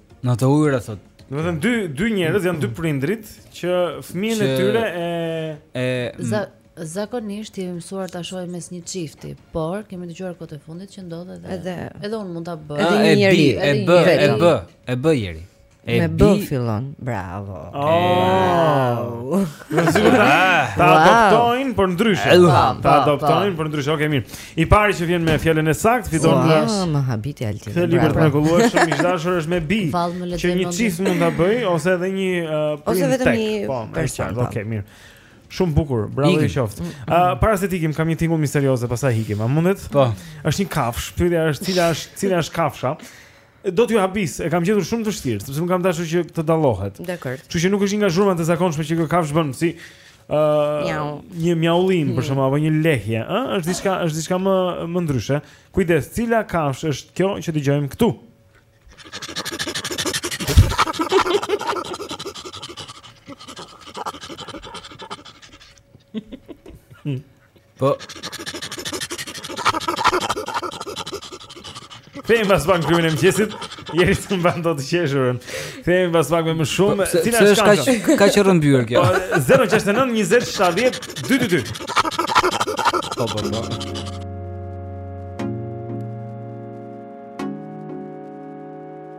Speaker 4: Në ato
Speaker 5: ujëra
Speaker 1: thotë. Domethënë dy dy njerëz janë dy prindërit që fëmijën e tyre e
Speaker 5: e
Speaker 4: za, zakonisht jemi mësuar ta shohim mes një çifti, por kemi dëgjuar kohët e fundit që ndodh edhe
Speaker 2: edhe
Speaker 4: edhe unë mund ta bëj.
Speaker 2: Edhe një njeri,
Speaker 5: e
Speaker 4: bë,
Speaker 5: e bë, e bë ieri. E
Speaker 2: me bë fillon. Bravo.
Speaker 1: Oh. Bravo. Ta adoptojnë por ndryshe. Ta adoptojnë por ndryshe. Okej, mirë. I pari që vjen me fjalën e saktë fiton
Speaker 2: wow, Lars. Ma habiti Altin.
Speaker 1: Këtë libër të mrekullueshëm i dashur është me
Speaker 4: b.
Speaker 1: Që një çift mund ta bëjë ose edhe një uh,
Speaker 2: prind.
Speaker 1: Ose
Speaker 2: vetëm një
Speaker 1: po,
Speaker 2: person. Po.
Speaker 1: Okej, mirë. Shumë bukur, bravo i qoftë. Mm, mm. Ë para se të ikim kam një tingull misterioz dhe pastaj ikim. A mundet?
Speaker 5: Po.
Speaker 1: Është një kafshë. Pyetja është cila është cila është kafsha? Do t'ju habis, e kam gjetur shumë të vështirë, sepse nuk kam dashur që të dallohet.
Speaker 2: Dakor.
Speaker 1: Kështu që nuk është një nga zhurmat e zakonshme që kjo kafshë bën si ë një mjaullim për shembull apo një lehje, ë, është diçka është diçka më më ndryshe. Kujdes, cila kafshë është kjo që dëgjojmë këtu?
Speaker 5: Po.
Speaker 1: Kthehemi pas pak klubin e mëngjesit. Jeri s'e mban dot të qeshurën. Kthehemi pas pak me më shumë.
Speaker 5: Po,
Speaker 1: Cila është
Speaker 5: kaq kaq e rrëmbyer kjo?
Speaker 1: 069 20 70 222.
Speaker 5: Po po. po.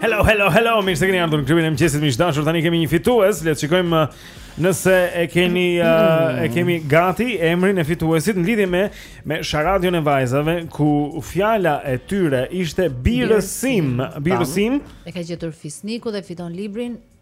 Speaker 1: Hello, hello, hello, mirë se keni ardhur në klubin e mëngjesit miq të dashur. Tani kemi një fitues, le të shikojmë uh, nëse e keni uh, e kemi gati emrin e fituesit në lidhje me me sharadën e vajzave ku fjala e tyre ishte birësim, birësim.
Speaker 4: E ka gjetur Fisniku dhe fiton librin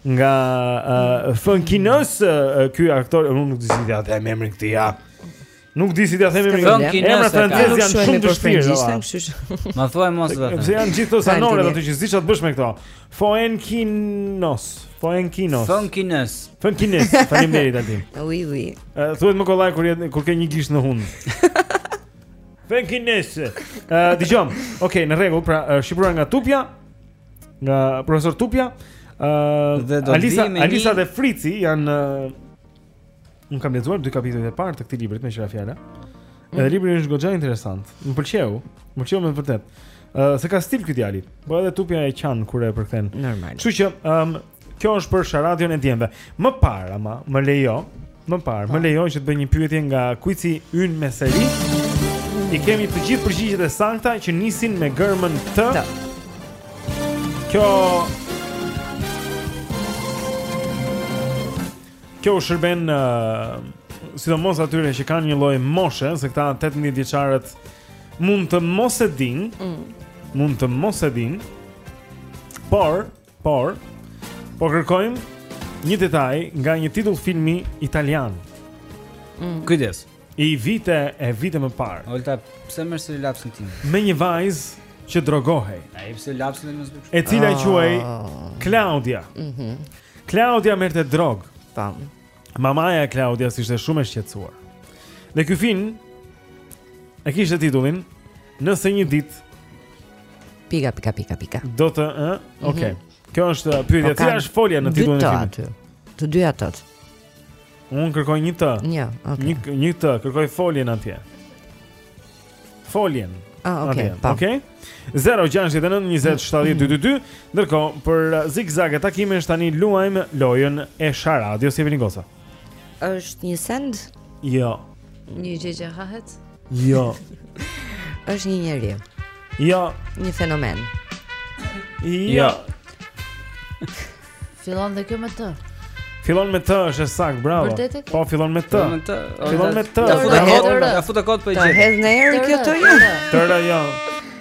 Speaker 1: Nga uh,
Speaker 2: Foenkinos,
Speaker 1: uh, ky aktor, unë nuk di si t'ja them emrin këtij ja. Nuk di si t'ja them emrin.
Speaker 3: Foenkinos.
Speaker 1: Emrat francezë janë shumë të
Speaker 2: vështirë.
Speaker 3: Ma thuaj mos vetë.
Speaker 1: Pse janë gjithë këto
Speaker 2: zanore
Speaker 1: ato që s'di ça të bësh me këto. Foenkinos. Foenkinos.
Speaker 3: Foenkinos.
Speaker 1: Foenkinos. Faleminderit aty.
Speaker 2: Ui ui.
Speaker 1: Uh, Thuhet më kollaj kur kur ke një gisht në hundë. Foenkinos. Uh, Dijom. Okej, okay, në rregull, pra uh, shqipëruar nga Tupja. Nga profesor Tupja,
Speaker 3: ë uh,
Speaker 1: Alisa, Alisa dhe Frici janë uh, Unë kam lexuar dy kapitujt e parë të këtij libri meqë ra fjala. Edhe mm. libri është goxha interesant. Më pëlqeu, më pëlqeu me vërtet. Ë uh, se ka stil ky djali. Po edhe Tupja e qan kur e përkthen.
Speaker 2: Normal.
Speaker 1: Kështu që ëm um, Kjo është për sharadën e djemve. Më parë ama, më lejo, më parë, më po. lejo që të bëj një pyetje nga kuici ynë me seri. I kemi të gjithë përgjigjet e sakta që nisin me gërmën T. Kjo Kjo u shërben uh, sidomos atyre që kanë një lloj moshe, se këta 18 vjeçarët mund të mos e dinë,
Speaker 2: mm.
Speaker 1: mund të mos e dinë, por Por po kërkojmë një detaj nga një titull filmi italian.
Speaker 2: Mm.
Speaker 3: Kujdes.
Speaker 1: I vite e vite më parë.
Speaker 3: Olta, pse merr lapsin tim?
Speaker 1: Me një vajzë që drogohej.
Speaker 3: Ai pse lapsin e mos bëj.
Speaker 1: E cila
Speaker 2: ah.
Speaker 1: quhej Claudia.
Speaker 2: Mhm.
Speaker 1: Mm Claudia merrte drogë.
Speaker 2: Tam.
Speaker 1: Mamaja e Claudias ishte shumë e shqetësuar. Dhe ky film e kishte titullin Nëse një ditë
Speaker 2: pika pika pika pika.
Speaker 1: Do të, ë? Eh? Mhm. Okej. Okay. Mm -hmm. Kjo është
Speaker 2: uh, pyetja,
Speaker 1: cila është folja në titullin e filmit?
Speaker 2: Dy të aty. Të dyja të.
Speaker 1: Unë kërkoj një të.
Speaker 2: Një, okay.
Speaker 1: Një një të, kërkoj foljen atje. Foljen.
Speaker 2: Ah, okay. Po.
Speaker 1: Okej. 069 20 70 222. Ndërkohë për uh, zigzage takimesh tani luajm lojën e sharadës Evin Gosa.
Speaker 2: Është një send?
Speaker 1: Jo.
Speaker 4: Një gjë që hahet?
Speaker 1: Jo.
Speaker 2: Është një njeri?
Speaker 1: Jo.
Speaker 2: Një fenomen?
Speaker 1: Jo.
Speaker 4: Fillon dhe kjo me të.
Speaker 1: Fillon me të, është saktë, bravo. Po fillon me të.
Speaker 3: Fillon me
Speaker 1: të.
Speaker 3: Ia futa kot, ia futa kot po i
Speaker 2: gjej.
Speaker 3: Të
Speaker 2: hedh në erë kjo të jo.
Speaker 1: Tëra jo.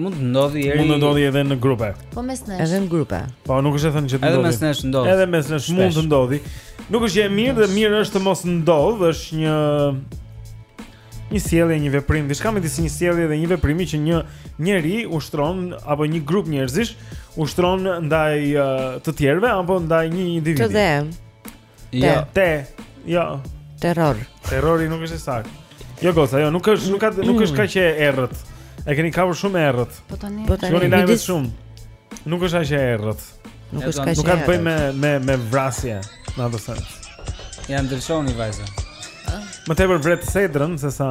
Speaker 3: Mund të ndodhi edhe.
Speaker 1: Mund të ndodhi edhe në grupe.
Speaker 4: Po mes nesh.
Speaker 2: Edhe në grupe.
Speaker 1: Po nuk është e thënë që të ndodhi.
Speaker 3: Edhe mes nesh ndodh.
Speaker 1: Edhe mes nesh mund të ndodhi. Nuk është gjë e mirë dhe mirë është të mos ndodh, është një një sjellje, një veprim, diçka midis një sjelljeje dhe një veprimi që një njeri ushtron apo një grup njerëzish ushtron ndaj uh, të tjerëve apo ndaj një individi.
Speaker 2: Të dhe.
Speaker 1: Jo. Te. Jo.
Speaker 2: Terror.
Speaker 1: Terrori nuk është saktë. Jo goca, jo, nuk është nuk ka nuk është kaq e errët. E keni kapur shumë errët.
Speaker 4: Po tani.
Speaker 2: Po tani.
Speaker 1: Shihni
Speaker 2: lajme
Speaker 1: shumë. Nuk është aq e errët.
Speaker 2: Nuk është kaq.
Speaker 1: Nuk ka të bëjë me me me vrasje, në atë sens.
Speaker 3: Ja ndryshoni vajza.
Speaker 1: Më tepër vret sedrën se sa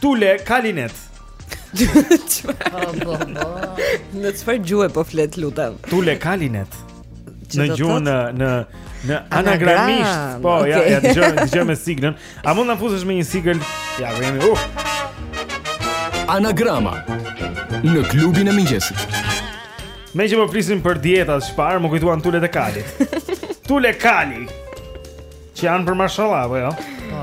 Speaker 6: Tule Kalinet.
Speaker 2: Në çfarë gjuhë po flet lutem?
Speaker 6: Tule Kalinet. Në gjuhën në në në anagramisht. Po,
Speaker 2: okay.
Speaker 6: ja, ja dëgjoje, dëgjoje me siglën. A mund të na fusësh me një sigël? Ja, vemi. Uh.
Speaker 12: Anagrama në klubin e mëngjesit.
Speaker 6: Meqë po flisim për dietat, çfarë më kujtuan tulet e kalit? Tule kali. Që janë për mashallah, apo jo?
Speaker 2: Po.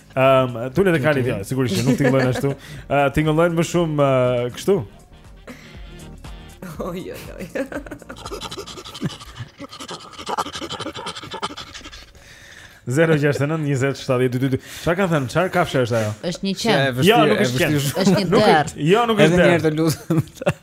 Speaker 6: Ehm, um, tulet e kalit, okay. sigurisht që nuk tingëllojnë ashtu. Ëh, uh, tingëllojnë më shumë uh, kështu.
Speaker 2: Oj, oj, oj.
Speaker 6: Zero gjashtë nëntë njëzet shtatëdhjetë dy dy dy Ça ka thënë, çfarë kafshe është ajo?
Speaker 4: është një qen
Speaker 6: Jo, nuk është qen
Speaker 4: Është një
Speaker 6: derr Jo, nuk është derr
Speaker 1: Edhe një herë të lutem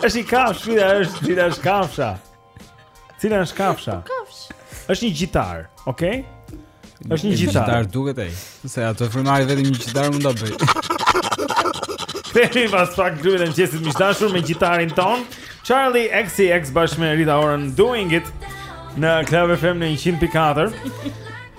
Speaker 6: Është
Speaker 1: një
Speaker 4: kafshë,
Speaker 6: pyetja është cila është kafsha? Cila është kafsha?
Speaker 4: Po kafshë.
Speaker 6: Është një gjitar, okay? Është një
Speaker 1: gjitar.
Speaker 6: Gjitar
Speaker 1: duket ai. Se ato frymëmarrje vetëm një gjitar mund ta bëj.
Speaker 6: Kthehemi pas pak klubin e mëngjesit miq të dashur me gjitarin tonë. Charlie XCX bashkë me Rita Ora doing it në Club FM në 100.4.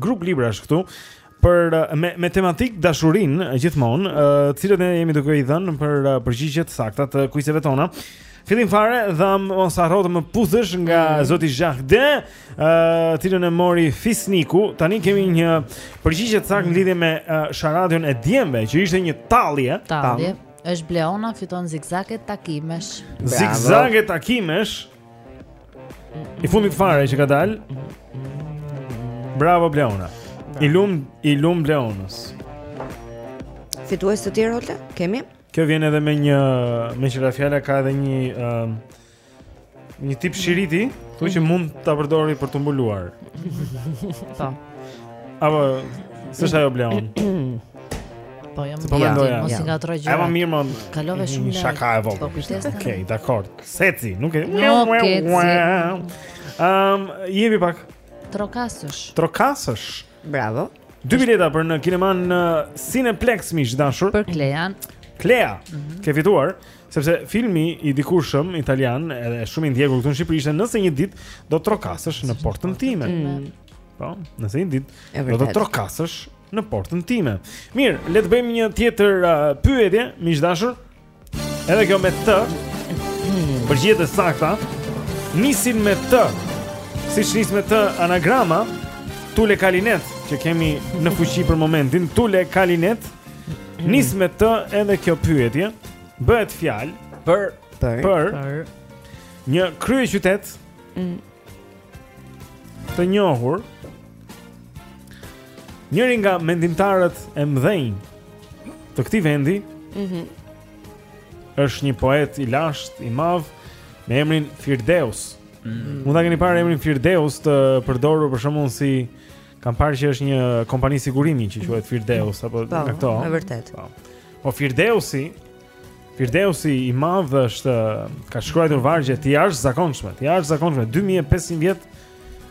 Speaker 1: grup librash këtu për me me tematikë dashurinë gjithmonë, ë uh, të cilët ne jemi duke i dhënë për uh, përgjigje të sakta të kuizeve tona. Fillim fare dhamë mos harro të më puthësh nga mm -hmm. zoti Jardin, ë uh, të cilën e mori Fisniku. Tani kemi një përgjigje të saktë në lidhje me uh, sharadën e djemve, që ishte një tallje,
Speaker 4: tallje. Është Bleona fiton zigzage takimesh.
Speaker 1: Zigzage takimesh. I fundit fare që ka dalë. Bravo Bleona. I lum i lum Bleonës.
Speaker 2: Fitues të tjerë Holta? Kemi?
Speaker 1: Kjo vjen edhe me një me qira fjala ka edhe një ë um, një tip shiriti, thonë që mhm. mund ta përdorë për t'u mbuluar.
Speaker 4: Po.
Speaker 1: Apo s'është ajo Bleon.
Speaker 4: Po jam
Speaker 1: po mendoj.
Speaker 4: Mos i ngatërroj gjë.
Speaker 1: Ëmë mirë, mund.
Speaker 4: Kalove shumë lart.
Speaker 1: Shaka e vogël.
Speaker 4: Po
Speaker 1: Okej, dakor. Seci, nuk e.
Speaker 4: Ehm,
Speaker 1: um, jemi pak.
Speaker 4: Trokasësh.
Speaker 1: Trokasësh.
Speaker 2: Bravo.
Speaker 1: Dy bileta për në kineman në Cineplex miq të dashur.
Speaker 4: Për Klean.
Speaker 1: Klea, mm -hmm. ke fituar sepse filmi i dikurshëm italian, edhe shumë i ndjekur këtu në Shqipëri ishte nëse një ditë do trokasësh në portën time. Mm. Po, nëse një ditë do të trokasësh në portën time. Mirë, le të bëjmë një tjetër uh, pyetje, miq të dashur. Edhe kjo me T. Përgjigjet e sakta nisin me T. Siç nis me T anagrama Tule Kalinet që kemi në fuqi për momentin, Tule Kalinet nis me T edhe kjo pyetje. Bëhet fjalë për
Speaker 2: për,
Speaker 1: për,
Speaker 4: për.
Speaker 1: një kryeqytet
Speaker 2: mm.
Speaker 1: të njohur njëri nga mendimtarët e mëdhenj të këtij vendi.
Speaker 2: Mhm.
Speaker 1: Mm është një poet i lashtë, i madh me emrin Firdeus.
Speaker 3: Mm -hmm.
Speaker 1: Mund ta keni parë emrin Firdeus të përdorur për shembull si kam parë që është një kompani sigurimi që quhet Firdeus apo
Speaker 2: po,
Speaker 1: nga këto.
Speaker 2: Është vërtetë.
Speaker 1: Po. Po Firdeusi Firdeusi i madh është ka shkruar vargje të jashtëzakonshme, të jashtëzakonshme 2500 vjet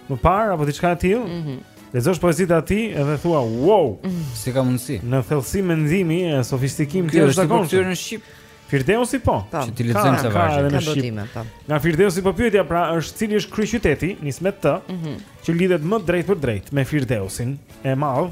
Speaker 1: më parë apo diçka e tillë.
Speaker 2: Mm -hmm.
Speaker 1: Lexosh poezitë e tij dhe thua, "Wow, mm -hmm.
Speaker 3: si ka mundësi?"
Speaker 1: Një thellësi mendimi e sofistikim të jashtëzakonshëm.
Speaker 3: Ky në shqip.
Speaker 1: Firdeusi po.
Speaker 2: po.
Speaker 3: Që t'i lexojmë
Speaker 1: ca
Speaker 3: vargje
Speaker 1: në shqip.
Speaker 2: Po.
Speaker 1: Nga Firdeusi po pyetja pra është cili është kryeqyteti, nis me T,
Speaker 2: mm -hmm.
Speaker 1: që lidhet më drejtpërdrejt me Firdeusin e madh,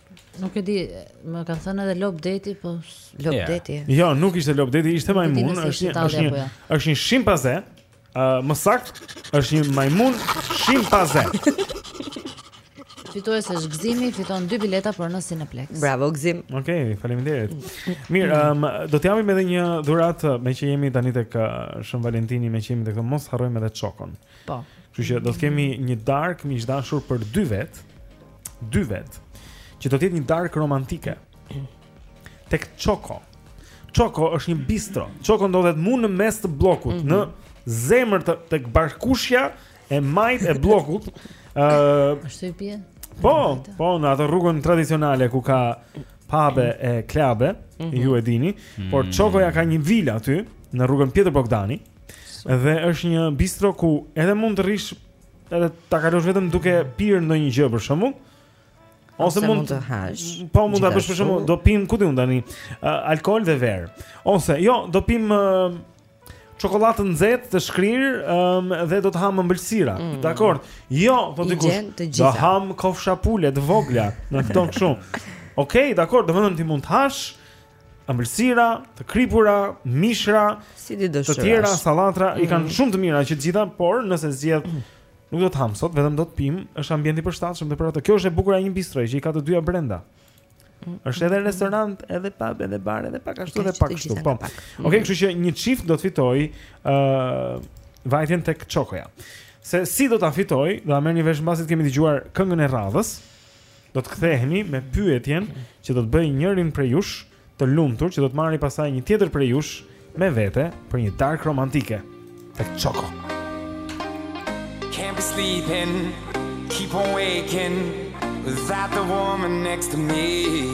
Speaker 4: Nuk e di, më kanë thënë edhe lop deti, po
Speaker 2: lop
Speaker 3: yeah.
Speaker 2: deti.
Speaker 1: Jo, nuk ishte
Speaker 4: lop deti, ishte
Speaker 1: majmun, është një është një
Speaker 4: jo.
Speaker 1: është një shimpanze. Ë, uh, më saktë, është një majmun shimpanze.
Speaker 4: Fitues është Gzimi, fiton dy bileta për në Cineplex.
Speaker 2: Bravo Gzim.
Speaker 1: Okej, okay, faleminderit. Mirë, um, do të japim edhe një dhuratë meqë jemi tani tek Shën Valentini, meqë jemi tek mos harrojmë edhe çokon.
Speaker 4: Po.
Speaker 1: Kështu që do të kemi një darkë miq të dashur për dy vet. Dy vet. Që do të jetë një darkë romantike. Tek Choco. Choco është një bistro. Choco ndodhet mu në mes të bllokut, mm -hmm. në zemër të tek barkushja e majtë e bllokut. Ëh, uh,
Speaker 4: është i pje.
Speaker 1: Po, po, në atë rrugën tradicionale ku ka pabe e klabe, mm -hmm. ju e dini, mm -hmm. por Choco ja ka një vila aty në rrugën Pjetër Bogdani. Dhe është një bistro ku edhe mund të rrish edhe ta kalosh vetëm duke pirë ndonjë gjë për shembull.
Speaker 2: Ose, ose mund të hash.
Speaker 1: Po mund ta bësh për shembull, do pim ku diun tani, uh, alkool dhe verë. Ose jo, do pim uh, çokollatë të nxehtë të shkrirë um, dhe do të ham ëmbëlsira. Mm. Dakor. Jo, po dikush. Do ham kofsha pule të vogla, në këto kështu. Okej, okay, dakor, domethënë ti mund të hash ëmbëlsira, të kripura, mishra,
Speaker 2: si
Speaker 1: të tjera sallatra mm. i kanë
Speaker 2: mm.
Speaker 1: shumë të mira që të gjitha, por nëse zgjedh mm. nuk do të ham sot, vetëm do të pim, është ambient i përshtatshëm dhe për atë. Kjo është e bukura e një bistroje që i ka të dyja brenda. Mm. Është edhe restorant, edhe pub, edhe bar, edhe pak ashtu
Speaker 2: dhe
Speaker 1: pak ashtu. Po. Okej, okay, kështu që një çift do të fitojë ë uh, vajtjen tek Çokoja. Se si do ta fitojë, do ta merrni vesh mbasi të kemi dëgjuar këngën e radhës. Do të kthehemi me pyetjen që do të bëjë njërin prej jush të lumtur që do të marrë pastaj një tjetër prej jush me vete për një darkë romantike. Tek Choco.
Speaker 13: Can't be
Speaker 5: sleeping, keep on waking without the woman next to me.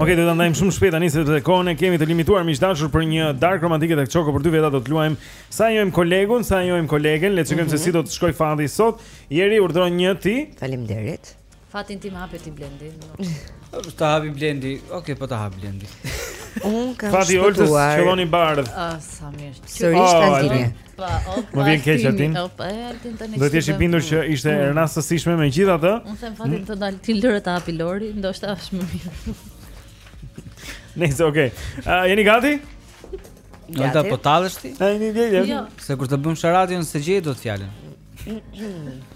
Speaker 1: Ok, duhet ta ndajmë shumë shpejt tani sepse kohën e kemi të limituar miq të dashur për një darkë romantike tek Çoko për dy veta do të luajmë sa e njohim kolegun, sa e njohim kolegen, le të shikojmë mm -hmm. se si do të shkojë fati sot. Jeri urdhëro një ti.
Speaker 2: Faleminderit.
Speaker 4: Fatin tim hapi ti Blendi.
Speaker 3: Ta hapi Blendi. Okej, okay, po ta hap Blendi.
Speaker 2: Unë kam
Speaker 1: Fati Oltës
Speaker 2: qëlloi
Speaker 1: i bardhë.
Speaker 4: Ah, sa mirë.
Speaker 2: Sërish
Speaker 1: oh,
Speaker 2: Altini.
Speaker 4: Po, ok.
Speaker 1: Më vjen keq Altin. Do të jesh i bindur që ishte e rastësishme megjithatë.
Speaker 4: Unë them Fatin mm. të dal ti lëre ta hapi Lori, ndoshta është më mirë.
Speaker 1: Nice, okay. Ah, jeni gati?
Speaker 3: Gati. A po tallesh ti?
Speaker 1: Ai nuk gjej.
Speaker 4: Jo.
Speaker 3: Se kur të bëjmë sharadën s'e gjen dot fjalën.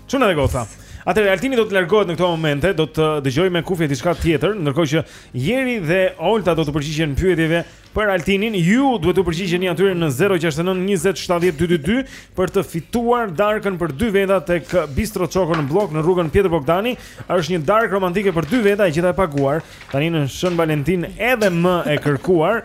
Speaker 1: Çuna dhe goca. Atëherë Altini do të largohet në këto momente, do të dëgjojë me kufje diçka tjetër, ndërkohë që Jeri dhe Olta do t'u përgjigjen pyetjeve për Altinin. Ju duhet t'u përgjigjeni atyre në 069 20 70 222 për të fituar darkën për dy veta tek Bistro Çoko në bllok në rrugën Pjetër Bogdani. Është një darkë romantike për dy veta e gjitha e paguar. Tani në Shën Valentin edhe më e kërkuar.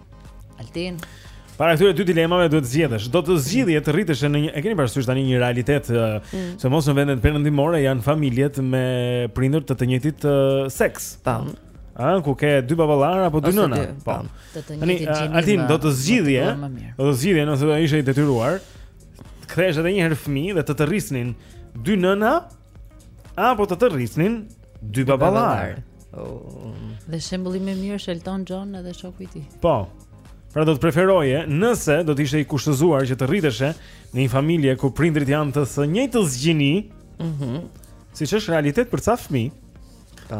Speaker 4: Altin.
Speaker 1: Para këtyre dy dilemave duhet të zgjedhësh. Do të zgjidhje të rriteshe në një, e keni parasysh tani një realitet
Speaker 2: mm.
Speaker 1: sidomos në vendet perëndimore janë familjet me prindër të të njëjtit uh, seks.
Speaker 2: Po.
Speaker 1: Ku ke dy baballarë apo dy nëna? Po.
Speaker 4: Të të
Speaker 1: njëjtit
Speaker 4: gjini.
Speaker 1: Altin do të zgjidhje, do të zgjidhje nëse do ishe i detyruar. Të ktheheshe edhe një herë fëmijë dhe të të rrisnin dy nëna Apo të të rrisnin dy baballarë. Oh.
Speaker 4: Dhe shembulli më mirë është Elton John edhe shoku i tij.
Speaker 1: Po. Pra do të preferoje nëse do të ishte i kushtëzuar që të rriteshe në një familje ku prindërit janë të së njëjtës gjini.
Speaker 2: Mhm.
Speaker 1: Mm siç është realitet për ca fëmijë.
Speaker 2: Po.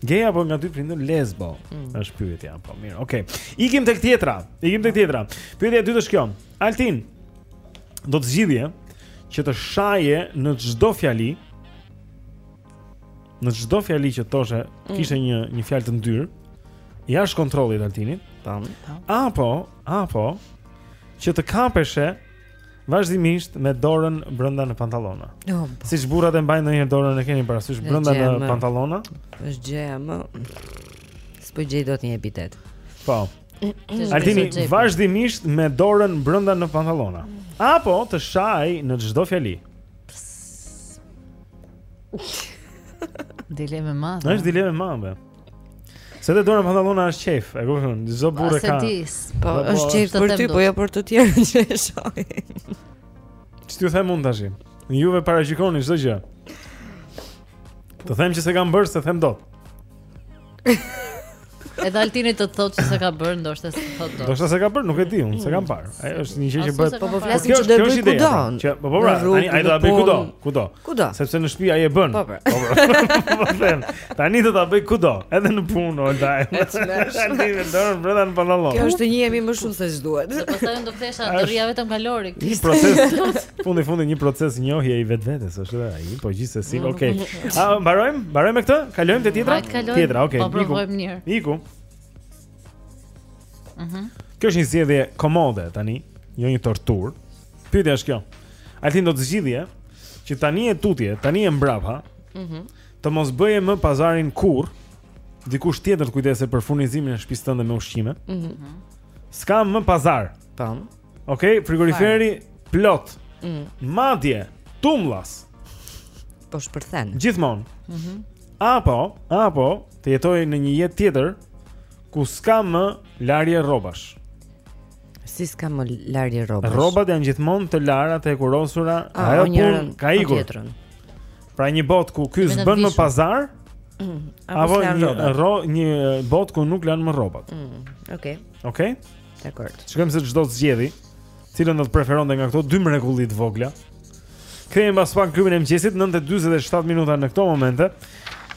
Speaker 1: Gay apo nga dy prindër lesbo?
Speaker 2: Mm.
Speaker 1: Është pyetja, po mirë. Okej. Okay. Ikim tek tjetra. Ikim tek tjetra. Pyetja e dytë është kjo. Altin do të zgjidhje që të shaje në çdo fjali. Në çdo fjali që thoshe,
Speaker 2: mm.
Speaker 1: kishte një një fjalë të ndyrë. Jashtë kontrollit të Altinit.
Speaker 2: Tam, tam.
Speaker 1: Apo, apo që të kapeshe Vazhdimisht me dorën brenda në pantallona.
Speaker 2: Oh,
Speaker 1: Siç burrat e mbajnë ndonjëherë dorën e keni parasysh brenda në pantallona?
Speaker 2: Është gjëja më s'po gjej dot një epitet.
Speaker 1: Po. Altini vazhdimisht me dorën brenda në pantallona. Apo të shajë në çdo fjali.
Speaker 4: Dilemë e madhe.
Speaker 1: Është dilemë e madhe. Se të dora në pantallona është qejf, e kupton? Çdo burrë ka.
Speaker 2: Po, është qejf
Speaker 4: të them.
Speaker 2: Për
Speaker 4: ty
Speaker 2: po jo për të tjerët që e shohin.
Speaker 1: Ç'të them mund tash? Juve paragjykoni çdo gjë. Të them që s'e kam bërë, s'e them dot.
Speaker 4: Edhe Altini të thotë që s'e ka bërë, ndoshta s'e thotë dot.
Speaker 1: Ndoshta s'e ka bërë, nuk e di unë, s'e kam parë. Ai është një gjë që bëhet.
Speaker 4: Po po
Speaker 2: flasim që do
Speaker 1: ta bëjë
Speaker 2: kudo.
Speaker 1: Që po po, pra, tani ai do ta bëjë kudo, kudo.
Speaker 2: Kudo.
Speaker 1: Sepse në shtëpi ai e bën.
Speaker 2: Po po.
Speaker 1: Po po. Tani do ta bëjë kudo, edhe në punë ojta. Tani me dorën brenda në pantallona.
Speaker 2: Kjo është një jemi më shumë se ç'duhet.
Speaker 4: Do pastaj unë do thesha të rria vetëm kalori.
Speaker 1: Një proces. Fundi i fundit një proces njohje i vetvetes, është edhe ai, po gjithsesi, mm. okay. A mbarojmë? Mbarojmë me këtë? Kalojmë te tjetra? Tjetra, okay.
Speaker 4: Po provojmë mirë.
Speaker 1: Iku.
Speaker 4: Mhm.
Speaker 1: Kjo është një zgjedhje komode tani, jo një torturë. Pyetja është kjo. Altin do të zgjidhje që tani e tutje, tani e mbrapa.
Speaker 2: Mhm.
Speaker 1: Të mos bëje më pazarin kurrë. Dikush tjetër të kujdesej për furnizimin e shtëpisë tënde me ushqime.
Speaker 2: Ëh. Mm -hmm.
Speaker 1: S'ka më pazar.
Speaker 2: Tan.
Speaker 1: Okej, okay, frigoriferi plot.
Speaker 2: Ëh. Mm.
Speaker 1: Madje tumllas.
Speaker 2: Po shpërthen.
Speaker 1: Gjithmonë.
Speaker 2: Ëh. Mm -hmm.
Speaker 1: Apo, apo të jetoje në një jetë tjetër ku s'ka më larje rrobash.
Speaker 2: Si s'ka më larje rrobash.
Speaker 1: Rrobat janë gjithmonë të lara, të hekurosura,
Speaker 2: ah,
Speaker 1: ajo punë ka ikur. Pra një botë ku ky s'bën më pazar,
Speaker 2: mm, apo
Speaker 1: një rro, një botë ku nuk lanë më rrobat.
Speaker 2: Mm, okej.
Speaker 1: Okej.
Speaker 2: Dakord.
Speaker 1: Shikojmë se ç'do zgjedhi, cilën do të preferonte nga këto dy mrekulli të vogla. Kthehemi pas pak klubin e mëngjesit 9:47 minuta në këto momente.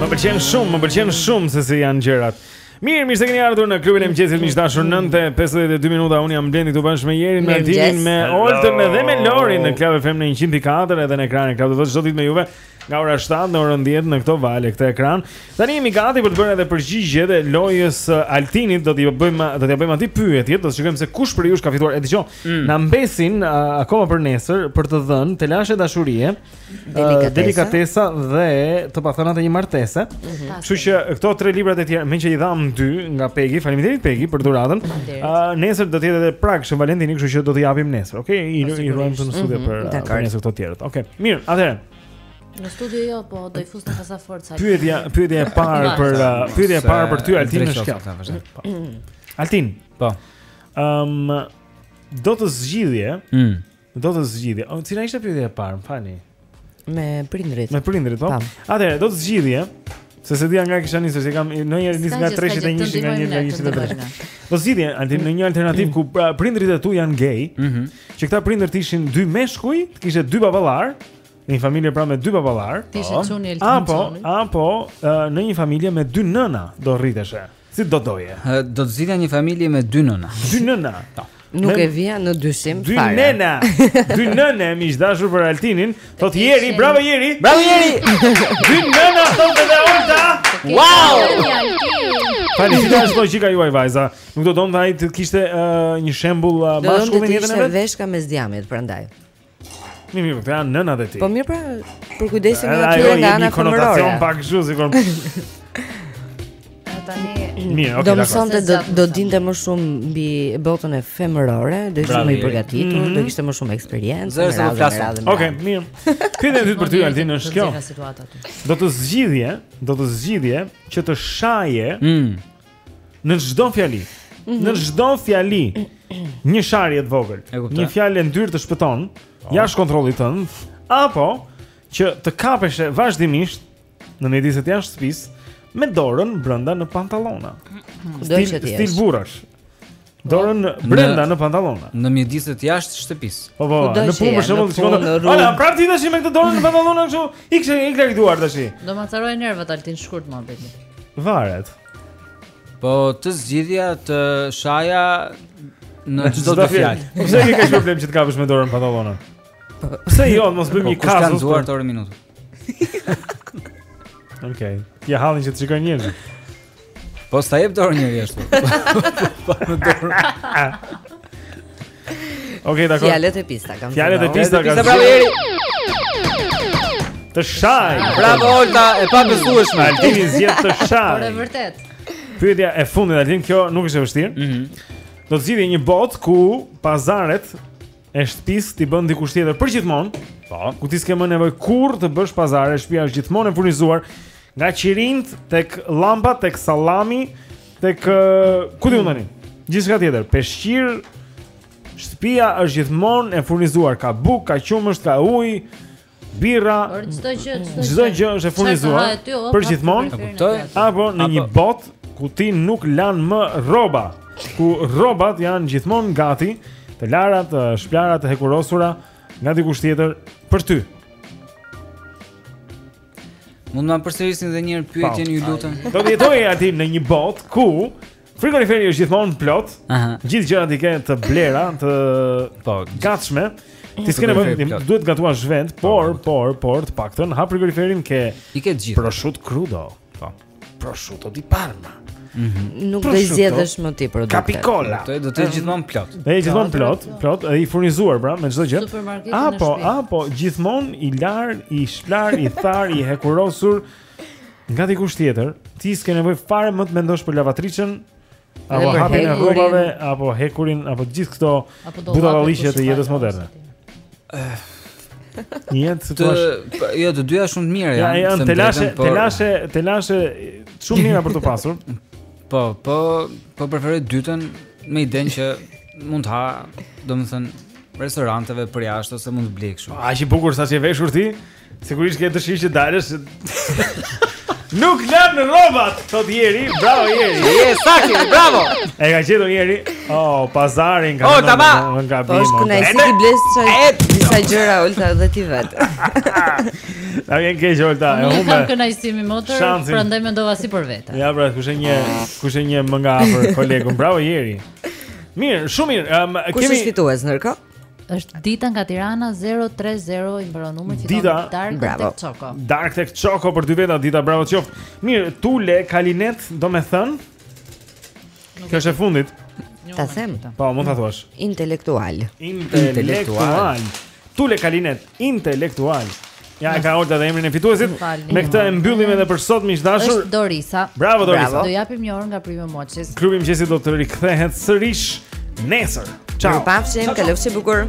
Speaker 1: Më pëlqen shumë, më pëlqen shumë se si janë gjërat. Mirë, mirë se keni ardhur në klubin e mëngjesit miq të dashur 9:52 minuta. Unë jam Blendi këtu bashkë me Jerin, me
Speaker 2: Antin,
Speaker 1: me Oltën dhe me Lorin në Club FM në 104 edhe në ekranin e Club TV çdo ditë me juve. Nga ora 7 në orën 10 në këto valë këtë ekran. Tani jemi gati për të bërë edhe përgjigjet e lojës së Altinit, do t'i bëjmë do t'i bëjmë aty pyetje, do të shikojmë se kush prej jush ka fituar. E dëgjoj.
Speaker 2: Mm.
Speaker 1: Na mbesin uh, akoma për nesër për të dhënë telashe dashurie, delikatesa. Uh,
Speaker 2: delikatesa
Speaker 1: dhe të pathënat e një martese.
Speaker 2: Mhm.
Speaker 1: Kështu mm -hmm. që këto tre libra të tjerë, meqë i dhamë dy nga Pegi, faleminderit Pegi për dhuratën. Uh, nesër do të jetë edhe prag Shën Valentini, kështu që do t'i japim nesër. Okej, okay? i, i ruajmë në studio mm -hmm.
Speaker 4: për,
Speaker 1: për nesër këto tjerët. Okej. Okay. Mirë, atëherë.
Speaker 4: Në studio jo, po do i fus në kasafortë.
Speaker 1: Pyetja, pyetja e parë për uh, pyetja e parë për ty Altin është kjo. Po. Altin.
Speaker 3: Po.
Speaker 1: Ëm um, do të zgjidhje.
Speaker 3: Mm.
Speaker 1: Do të zgjidhje. O, cila ishte pyetja e parë? Fani.
Speaker 2: Me prindërit.
Speaker 1: Me prindërit, po. Atëherë, do të zgjidhje. Se s'e dija nga kisha nisur, se kam në njerë
Speaker 2: nisë
Speaker 1: nga 301 nga
Speaker 2: njerë
Speaker 1: nga
Speaker 2: ishtë
Speaker 1: dhe
Speaker 2: dhe
Speaker 1: Do zgjidhje, Altin, në një alternativë ku pra, prindërit e tu janë gay mm -hmm. Që këta prindër të ishin dy meshkuj, të kishe dy baballarë Në një familje pra me dy baballarë
Speaker 4: Ti ishe
Speaker 1: po.
Speaker 4: çuni
Speaker 1: i
Speaker 4: tyre
Speaker 1: Apo, apo, në një familje me dy nëna do rriteshe Si do doje?
Speaker 3: Do të zgjidhja një familje me dy nëna.
Speaker 1: Dy nëna.
Speaker 2: Po.
Speaker 1: Nuk
Speaker 2: e vija në dyshim fare.
Speaker 1: Dy nëna. Dy nëna më ish dashur për Altinin. Thotë Jeri, bravo Jeri.
Speaker 3: Bravo Jeri.
Speaker 1: Dy nëna thotë edhe Olta. Wow! Fali si dash po jika juaj vajza. Nuk do donte ai të kishte një shembull mashkull në jetën e vet.
Speaker 2: Do të ishte veshka mes dhjamit prandaj.
Speaker 1: Mi mi, këta janë nëna dhe ti
Speaker 2: Po mirë pra, për kujdesin nga të nga ana femërore Ajo,
Speaker 1: pak shu, sikur Mirë, okay,
Speaker 2: do mësonte, do dinte më shumë mbi botën e femërore, do ishte më i përgatitur,
Speaker 1: mm -hmm.
Speaker 2: do kishte më shumë eksperiencë.
Speaker 3: Zërë se
Speaker 2: më
Speaker 1: flasë.
Speaker 2: Oke,
Speaker 1: mirë. Pyetja e dytë për ty, Altin, është kjo. Do të zgjidhje, do të zgjidhje që të shaje
Speaker 3: mm.
Speaker 1: Në çdo fjali.
Speaker 2: Mhm.
Speaker 1: Në çdo fjali. Një sharje të vogël. Një fjalë e ndyrë të shpëton po. jashtë kontrollit tënd apo që të kapesh vazhdimisht në mjediset jashtë shtëpisë me dorën brenda në pantallona.
Speaker 2: Mhm.
Speaker 1: Stil stil burrash. Dorën brenda në pantallona.
Speaker 3: Në mjediset jashtë shtëpisë.
Speaker 1: Po po, në punë për shembull shkon
Speaker 2: në rrugë.
Speaker 1: Ala, prapë ti tash me këtë dorën në pantallona kështu, iks e i ke larë duart tash.
Speaker 4: Do m'i acarojë nervat Altin shkurt më bëj.
Speaker 1: Varet.
Speaker 3: Po të zgjidhja të shaja në çdo dy fjalë.
Speaker 1: Po pse ke kaq problem që të kapësh me dorën në pantallona? Pse jo, mos bëjmë
Speaker 3: po,
Speaker 1: një kazus.
Speaker 3: Kush
Speaker 1: lan
Speaker 3: duart orë e minutë?
Speaker 1: Okej. Okay. Ia hallin që të shikojnë njerëzit.
Speaker 3: Po s'ta jep dorën njeri ashtu. Po në dorë.
Speaker 1: Okej, dakor.
Speaker 2: Fjalët e pista kam.
Speaker 1: Fjalët e pista kam.
Speaker 3: Bravo Eri.
Speaker 1: Të shaj.
Speaker 3: Bravo Olta, e pabesueshme.
Speaker 1: Altini zgjedh të shaj.
Speaker 4: Por e vërtetë.
Speaker 1: Pyetja e fundit Altin, kjo nuk është e vështirë.
Speaker 3: Mhm.
Speaker 1: Do të zgjidhni një botë ku pazaret e shtëpisë t'i bën dikush tjetër përgjithmonë. Po, ku ti s'ke më nevojë kurrë të bësh pazare, shtëpia është gjithmonë e furnizuar nga qirinjtë tek llampa, tek sallami, tek ku di unë tani. Gjithçka tjetër, peshqir, shtëpia është gjithmonë e furnizuar, ka bukë, ka qumësht, ka ujë, Birra
Speaker 4: çdo gjë, çdo
Speaker 1: gjë është e furnizuar përgjithmonë. Apo në një botë ku ti nuk lan më rroba, ku rrobat janë gjithmonë gati, të lara, të shpëlara, të hekurosura nga dikush tjetër për ty.
Speaker 3: Mund të ma përsërisni edhe një herë pyetjen, ju lutem.
Speaker 1: Do të jetoje ti në një botë ku Frigoriferi është gjithmonë plot. Gjithë gjërat i ke të blera, të
Speaker 3: po,
Speaker 1: gatshme. Ti s'ke nevojë, duhet të gatuash vetë, po, por, po, por, por, të paktën hap frigoriferin e
Speaker 3: i ke të gjitha.
Speaker 1: Prosciutto crudo. Po. Prosciutto di Parma. Mhm.
Speaker 2: Nuk do
Speaker 1: t'i
Speaker 2: zgjedhësh më ti produktet.
Speaker 1: Capicola.
Speaker 3: Do të jetë gjithmonë plot.
Speaker 1: Ai gjithmonë plot, plot, ai i furnizuar pra me çdo gjë. Apo, apo gjithmonë i larë, i shpëlarë, i tharë, i hekurosur. Nga dikush tjetër, ti s'ke nevojë fare më të mendosh për lavatriçën, apo hapjen e rrobave, apo hekurin, apo gjithë këto budallalliqe të jetës moderne. Ja, si
Speaker 3: t'u
Speaker 1: ashtu...
Speaker 3: Po, jo, të dyja shumë të mira,
Speaker 1: ja,
Speaker 3: ja,
Speaker 1: janë.
Speaker 3: Të
Speaker 1: lashe,
Speaker 3: të po-
Speaker 1: lashe, të lashe shumë të mira për të pasur.
Speaker 3: Po, po, po preferoj të dytën me idenë që mund të ha, domethënë, restoranteve përjashta ose mund të blej kështu.
Speaker 1: Aq bukur sa je veshur ti? Sigurisht ke dëshirë që të dalësh. Nuk lan më rrobat, thotë Eri. Bravo Eri.
Speaker 3: Je saktë, bravo.
Speaker 1: E ka gjetur Eri. Oh, pazarin ka.
Speaker 3: Oh,
Speaker 1: tamam.
Speaker 2: Po është kënaqësi të blesh ca. Disa gjëra Olta dhe ti vetë.
Speaker 1: Na vjen keq Olta, e
Speaker 4: humbe. Nuk kënaqësi moj
Speaker 1: motër,
Speaker 4: prandaj mendova si për vete.
Speaker 1: Ja, pra, kush e njeh, kush e njeh më nga afër kolegun. Bravo Eri. Mirë, shumë mirë. Um, kemi Kush
Speaker 2: është fitues ndërkohë?
Speaker 4: Është Dita nga Tirana 030 i mbaron numri fiton
Speaker 1: Dita,
Speaker 4: Dark
Speaker 2: bravo.
Speaker 4: Tech Choco.
Speaker 1: Dark Tech Choco për dy veta Dita bravo qoftë. Mirë, Tule Kalinet domethënë. Kjo është e fundit.
Speaker 2: Ta them.
Speaker 1: Po, mund ta thuash.
Speaker 2: Intelektual.
Speaker 1: Intelektual. Tule Kalinet. intelektual. Ja e ka Orta dhe emrin e fituesit. Me këtë e mbyllim edhe për sot miq të dashur.
Speaker 4: Është Dorisa.
Speaker 1: Bravo Dorisa.
Speaker 4: Do marrë një orë nga Prime Moçis.
Speaker 1: Klubi i mëngjesit do të rikthehet sërish nesër. Ciao.
Speaker 2: Pafshim, kalofshi bukur.